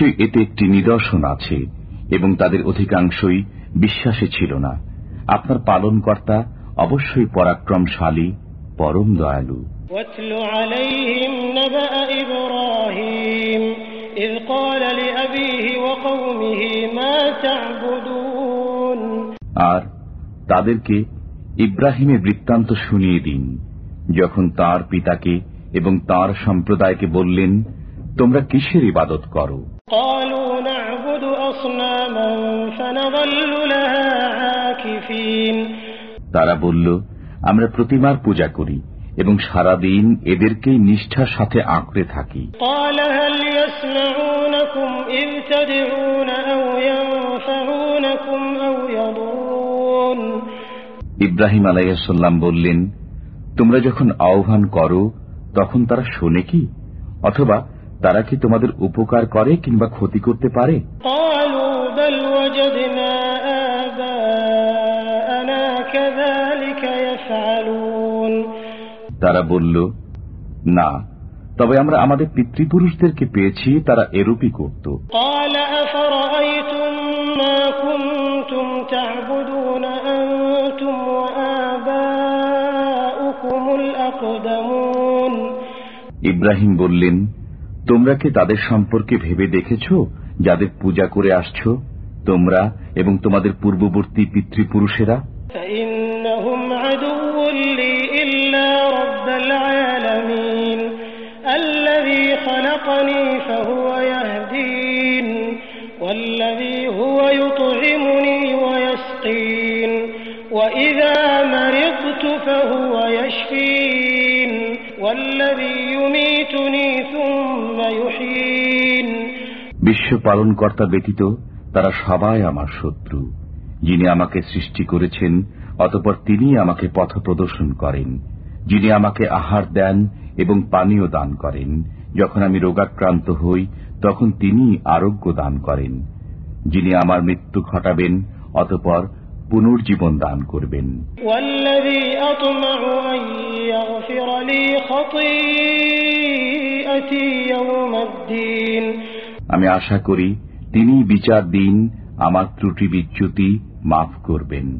নিশ্চয়ই এতে একটি নিদর্শন আছে এবং তাদের অধিকাংশই বিশ্বাসে ছিল না আপনার পালনকর্তা অবশ্যই পরাক্রমশালী পরম দয়ালু واتل عليهم نبأ إبراهيم إذ قال لأبيه وقومه ما تعبدون আর তাদেরকে ইব্রাহিমের বৃত্তান্ত শুনিয়ে দিন যখন তার পিতাকে এবং তার সম্প্রদায়কে বললেন তোমরা কিসের ইবাদত করো তারা বলল আমরা প্রতিমার পূজা করি এবং সারাদিন এদেরকেই নিষ্ঠার সাথে আঁকড়ে থাকি। ইব্রাহিম আলাইসাল্লাম বললেন তোমরা যখন আহ্বান করো তখন তারা শোনে কি? অথবা তারা কি তোমাদের উপকার করে কিংবা ক্ষতি করতে পারে? তারা বলল না তবে আমরা আমাদের পিতৃপুরুষদেরকে পেয়েছি তারা এরূপই করত। ইব্রাহিম বললেন তোমরা কি তাদের সম্পর্কে ভেবে দেখেছ? যাদের পূজা করে আসছ তোমরা এবং তোমাদের পূর্ববর্তী পিতৃপুরুষেরা? বিশ্ব পালন কর্তা ব্যতীত তারা সবাই আমার শত্রু, যিনি আমাকে সৃষ্টি করেছেন, অতপর তিনি আমাকে পথ প্রদর্শন করেন, যিনি আমাকে আহার দেন এবং পানীয় দান করেন। যখন আমি রোগাক্রান্ত হই, তখন তিনি আরোগ্য দান করেন, যিনি আমার মৃত্যু ঘটাবেন, অতপর পুনর্জীবন দান করবেন। ওয়াল্লাযী আমি আশা করি তিনি বিচার দিন আমার ত্রুটি বিচ্যুতি মাফ করবেন।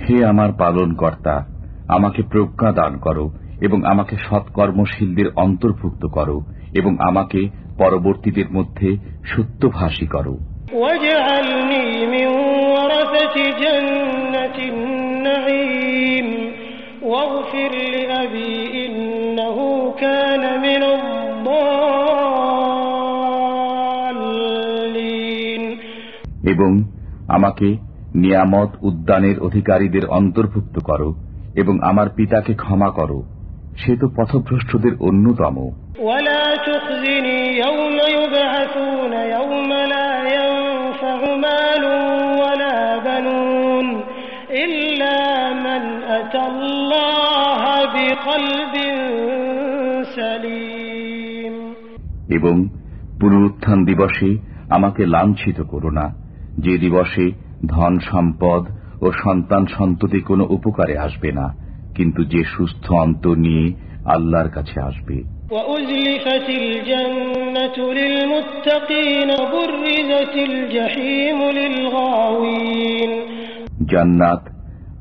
হে আমার পালন কর্তা আমাকে প্রজ্ঞা দান করো এবং আমাকে সৎকর্মশীলদের অন্তর্ভুক্ত করো এবং আমাকে পরবর্তীদের মধ্যে সত্যভাষী করো। واجعلني من ورثة جنة النعيم واغفر لأبي إنه كان من الضالين এবং আমাকে নিয়ামত উদ্যানের অধিকারীদের অন্তর্ভুক্ত করো এবং আমার পিতাকে ক্ষমা করো সে তো পথভ্রষ্টদের অন্যতম ولا এবং পুনরুত্থান দিবসে আমাকে লাঞ্ছিত করো না। যে দিবসে ধন সম্পদ ও সন্তান সন্ততি কোনো উপকারে আসবে না কিন্তু যে সুস্থ অন্ত নিয়ে আল্লাহর কাছে আসবে। জান্নাত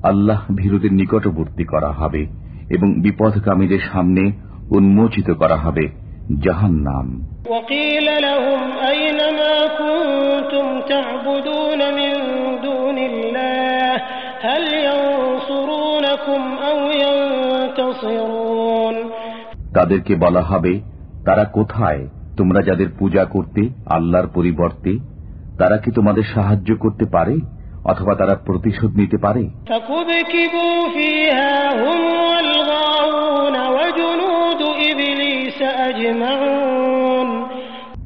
আল্লাহ ভীরুদের নিকটবর্তী করা হবে এবং বিপদকামীদের সামনে উন্মোচিত করা হবে জাহান নাম তাদেরকে বলা হবে তারা কোথায়? তোমরা যাদের পূজা করতে আল্লাহর পরিবর্তে তারা কি তোমাদের সাহায্য করতে পারে? অথবা তারা প্রতিশোধ নিতে পারে।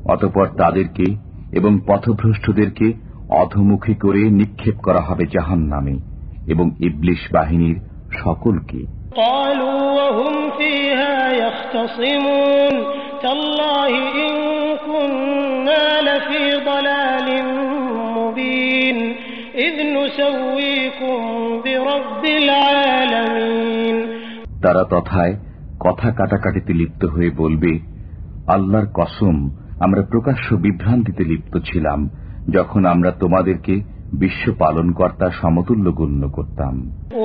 অতপর তাদেরকে এবং পথভ্রষ্টদেরকে অধমুখী করে নিক্ষেপ করা হবে জাহান নামে এবং ইবলিশ বাহিনীর সকলকে। তাল্লাহি ইন কুন্না লাফি তারা তথায় কথা কাটাকাটিতে লিপ্ত হয়ে বলবে আল্লাহর কসম আমরা প্রকাশ্য বিভ্রান্তিতে লিপ্ত ছিলাম যখন আমরা তোমাদেরকে বিশ্ব পালনকর্তা সমতুল্য গণ্য করতাম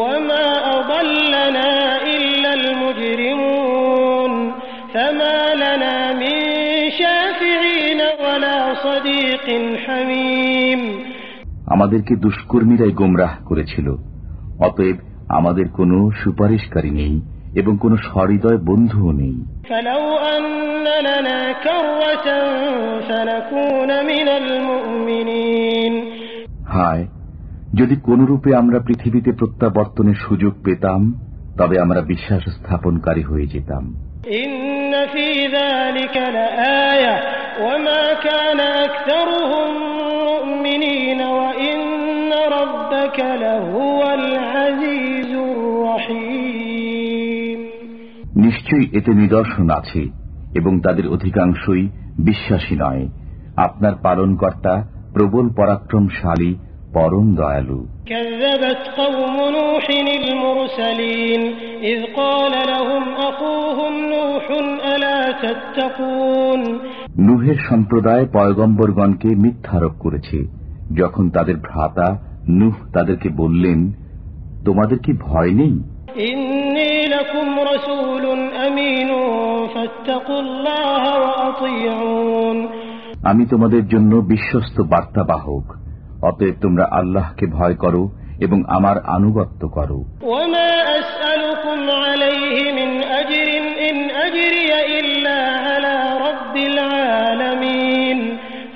وما أضلنا إلا المجرمون فما لنا من شافعين ولا صديق حميم আমাদেরকে দুষ্কর্মীরাই গোমরাহ করেছিল। অতএব আমাদের কোনো সুপারিশকারী নেই এবং কোনো সহৃদয় বন্ধুও নেই। হায় যদি কোনরূপে আমরা পৃথিবীতে প্রত্যাবর্তনের সুযোগ পেতাম তবে আমরা বিশ্বাস স্থাপনকারী হয়ে যেতাম। ইন্না ফি যালিকা লাআয়া ওয়া মা কানা আকতারুহুম নিশ্চয়ই এতে নিদর্শন আছে এবং তাদের অধিকাংশই বিশ্বাসী নয় আপনার পালনকর্তা প্রবল পরাক্রমশালী পরম দয়ালু كذبت قوم نوح المرسلين إذ قال لهم أخوهم نوح ألا تتقون নুহের সম্প্রদায় পয়গম্বরগণকে মিথ্যারোপ করেছে যখন তাদের ভ্রাতা নুহ তাদেরকে বললেন তোমাদের কি ভয় নেই إني لكم رسول أمين فاتقوا الله وأطيعون আমি তোমাদের জন্য বিশ্বস্ত বার্তাবাহক অতএব তোমরা আল্লাহকে ভয় করো এবং আমার আনুগত্য করো وما أسألكم عليه من أجر إن أجري إلا على رب العالمين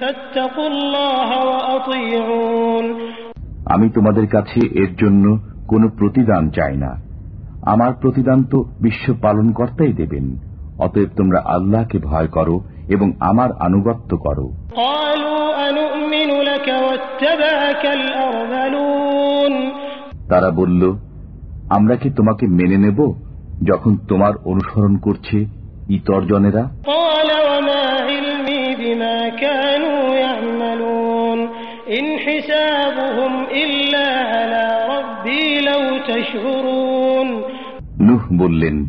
فاتقوا الله وأطيعون আমি তোমাদের কাছে এর জন্য কোন প্রতিদান চাই না। আমার প্রতিদান তো বিশ্ব পালন কর্তাই দেবেন। অতএব তোমরা আল্লাহকে ভয় করো এবং আমার আনুগত্য করো। তারা বলল আমরা কি তোমাকে মেনে নেব যখন তোমার অনুসরণ করছে ইতরজনেরা? নুহ বললেন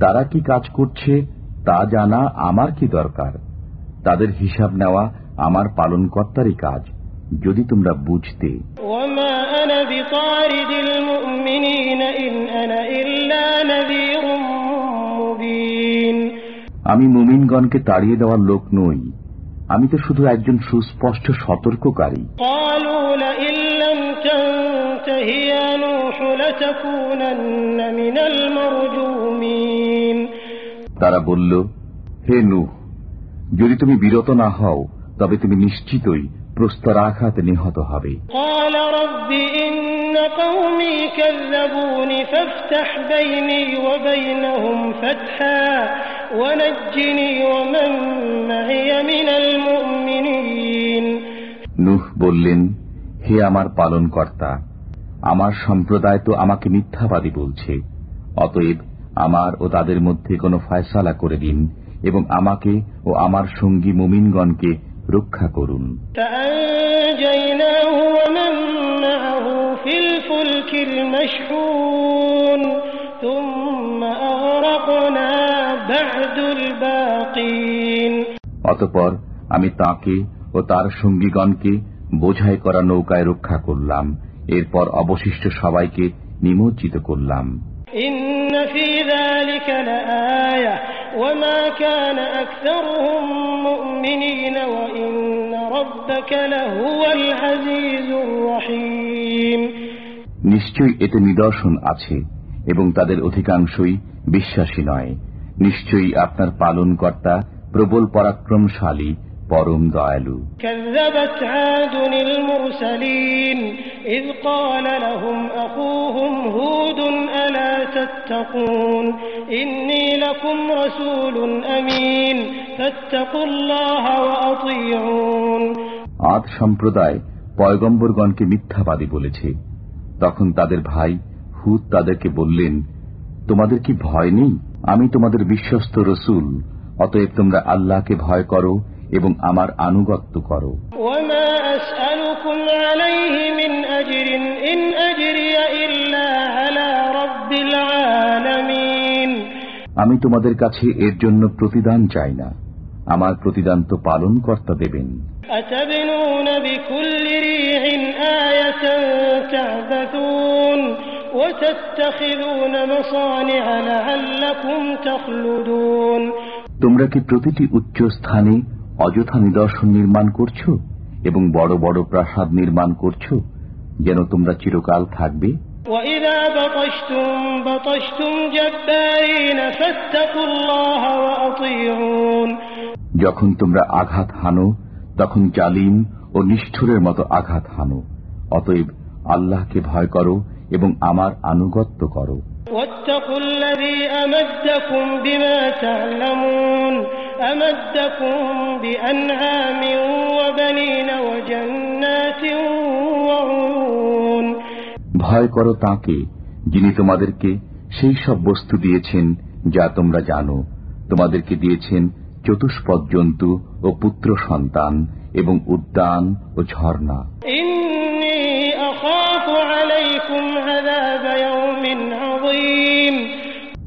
তারা কি কাজ করছে তা জানা আমার কি দরকার? তাদের হিসাব নেওয়া আমার পালনকর্তারই কাজ যদি তোমরা বুঝতে। আমি মুমিনগণকে তাড়িয়ে দেওয়ার লোক নই। আমি তো শুধু একজন সুস্পষ্ট সতর্ককারী قالوا لئن لم تنته يا نوح لتكونن من المرجومين তারা বলল হে নুহ যদি তুমি বিরত না হও তবে তুমি নিশ্চিতই প্রস্তরাঘাতে নিহত হবে قال رب إن قومي كذبون فافتح بيني وبينهم فتحا নুহ বললেন হে আমার পালন কর্তা আমার সম্প্রদায় তো আমাকে মিথ্যাবাদী বলছে অতএব আমার ও তাদের মধ্যে কোনো ফয়সালা করে দিন এবং আমাকে ও আমার সঙ্গী মুমিনগণকে রক্ষা করুন। ثم অতপর আমি তাকে ও তার সঙ্গীগণকে বোঝাই করা নৌকায় রক্ষা করলাম। এরপর অবশিষ্ট সবাইকে নিমজ্জিত করলাম। নিশ্চয়ই এতে নিদর্শন আছে এবং তাদের অধিকাংশই বিশ্বাসী নয়। নিশ্চয়ই আপনার পালন কর্তা প্রবল পরাক্রমশালী পরম দয়ালু। আদ সম্প্রদায় পয়গম্বরগণকে মিথ্যাবাদী বলেছে। তখন তাদের ভাই হুদ তাদেরকে বললেন তোমাদের কি ভয় নেই? আমি তোমাদের বিশ্বস্ত রসুল। অতএব তোমরা আল্লাহকে ভয় করো এবং আমার আনুগত্য করো। আমি তোমাদের কাছে এর জন্য প্রতিদান চাই না আমার প্রতিদান তো পালন কর্তা দেবেন وتتخذون مصانع لعلكم تخلدون তোমরা কি প্রতিটি উচ্চ স্থানে অযথা নিদর্শন নির্মাণ করছ এবং বড় বড় প্রাসাদ নির্মাণ করছ যেন তোমরা চিরকাল থাকবে? যখন তোমরা আঘাত হানো তখন জালিম ও নিষ্ঠুরের মতো আঘাত হানো। অতএব আল্লাহকে ভয় করো এবং আমার আনুগত্য করো। واتقوا الذي أمدكم بما تعلمون أمدكم بأنعام وبنين وجنات وعيون ভয় করো তাকে যিনি তোমাদেরকে সেই সব বস্তু দিয়েছেন যা তোমরা জানো তোমাদেরকে দিয়েছেন চতুষ্পদ জন্তু ও পুত্র সন্তান এবং উদ্যান ও ঝর্ণা إني أخاف عليكم عذاب يوم عظيم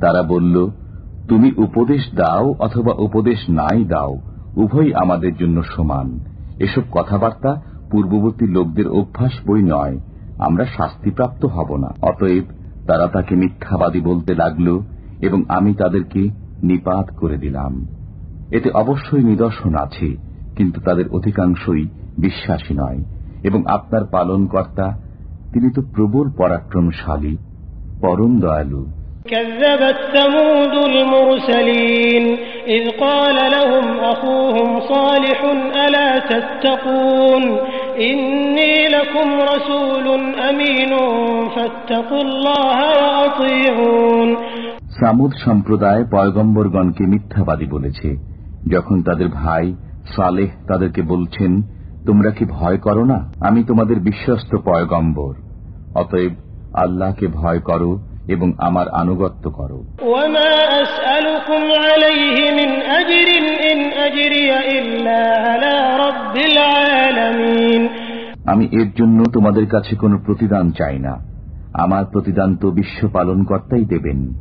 তারা বলল, তুমি উপদেশ দাও অথবা উপদেশ নাই দাও উভয় আমাদের জন্য সমান। এসব কথাবার্তা পূর্ববর্তী লোকদের অভ্যাস বই নয়, আমরা শাস্তিপ্রাপ্ত হব না। অতএব তারা তাকে মিথ্যাবাদী বলতে লাগল এবং আমি তাদেরকে নিপাত করে দিলাম এতে অবশ্যই নিদর্শন আছে কিন্তু তাদের অধিকাংশই বিশ্বাসী নয় এবং আপনার পালনকর্তা তিনি তো প্রবল পরাক্রমশালী পরম দয়ালু كذبت ثمود المرسلين إذ قال لهم أخوهم صالح ألا تتقون إني لكم رسول أمين فاتقوا الله وأطيعون সামুদ সম্প্রদায় পয়গম্বরগণকে মিথ্যাবাদী বলেছে। যখন তাদের ভাই সালেহ তাদেরকে বলছেন তোমরা কি ভয় করো না? আমি তোমাদের বিশ্বস্ত পয়গম্বর। অতএব আল্লাহকে ভয় করো এবং আমার আনুগত্য করো। আমি এর জন্য তোমাদের কাছে কোনো প্রতিদান চাই না। আমার প্রতিদান তো বিশ্ব পালন কর্তাই দেবেন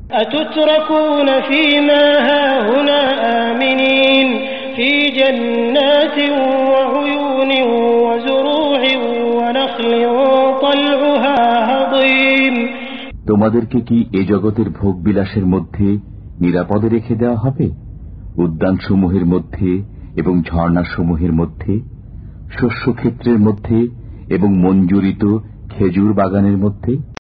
তোমাদেরকে কি এ জগতের ভোগ বিলাসের মধ্যে নিরাপদে রেখে দেওয়া হবে? উদ্যানসমূহের মধ্যে এবং ঝর্ণাসমূহের মধ্যে শস্যক্ষেত্রের মধ্যে এবং মঞ্জুরিত খেজুর বাগানের মধ্যে?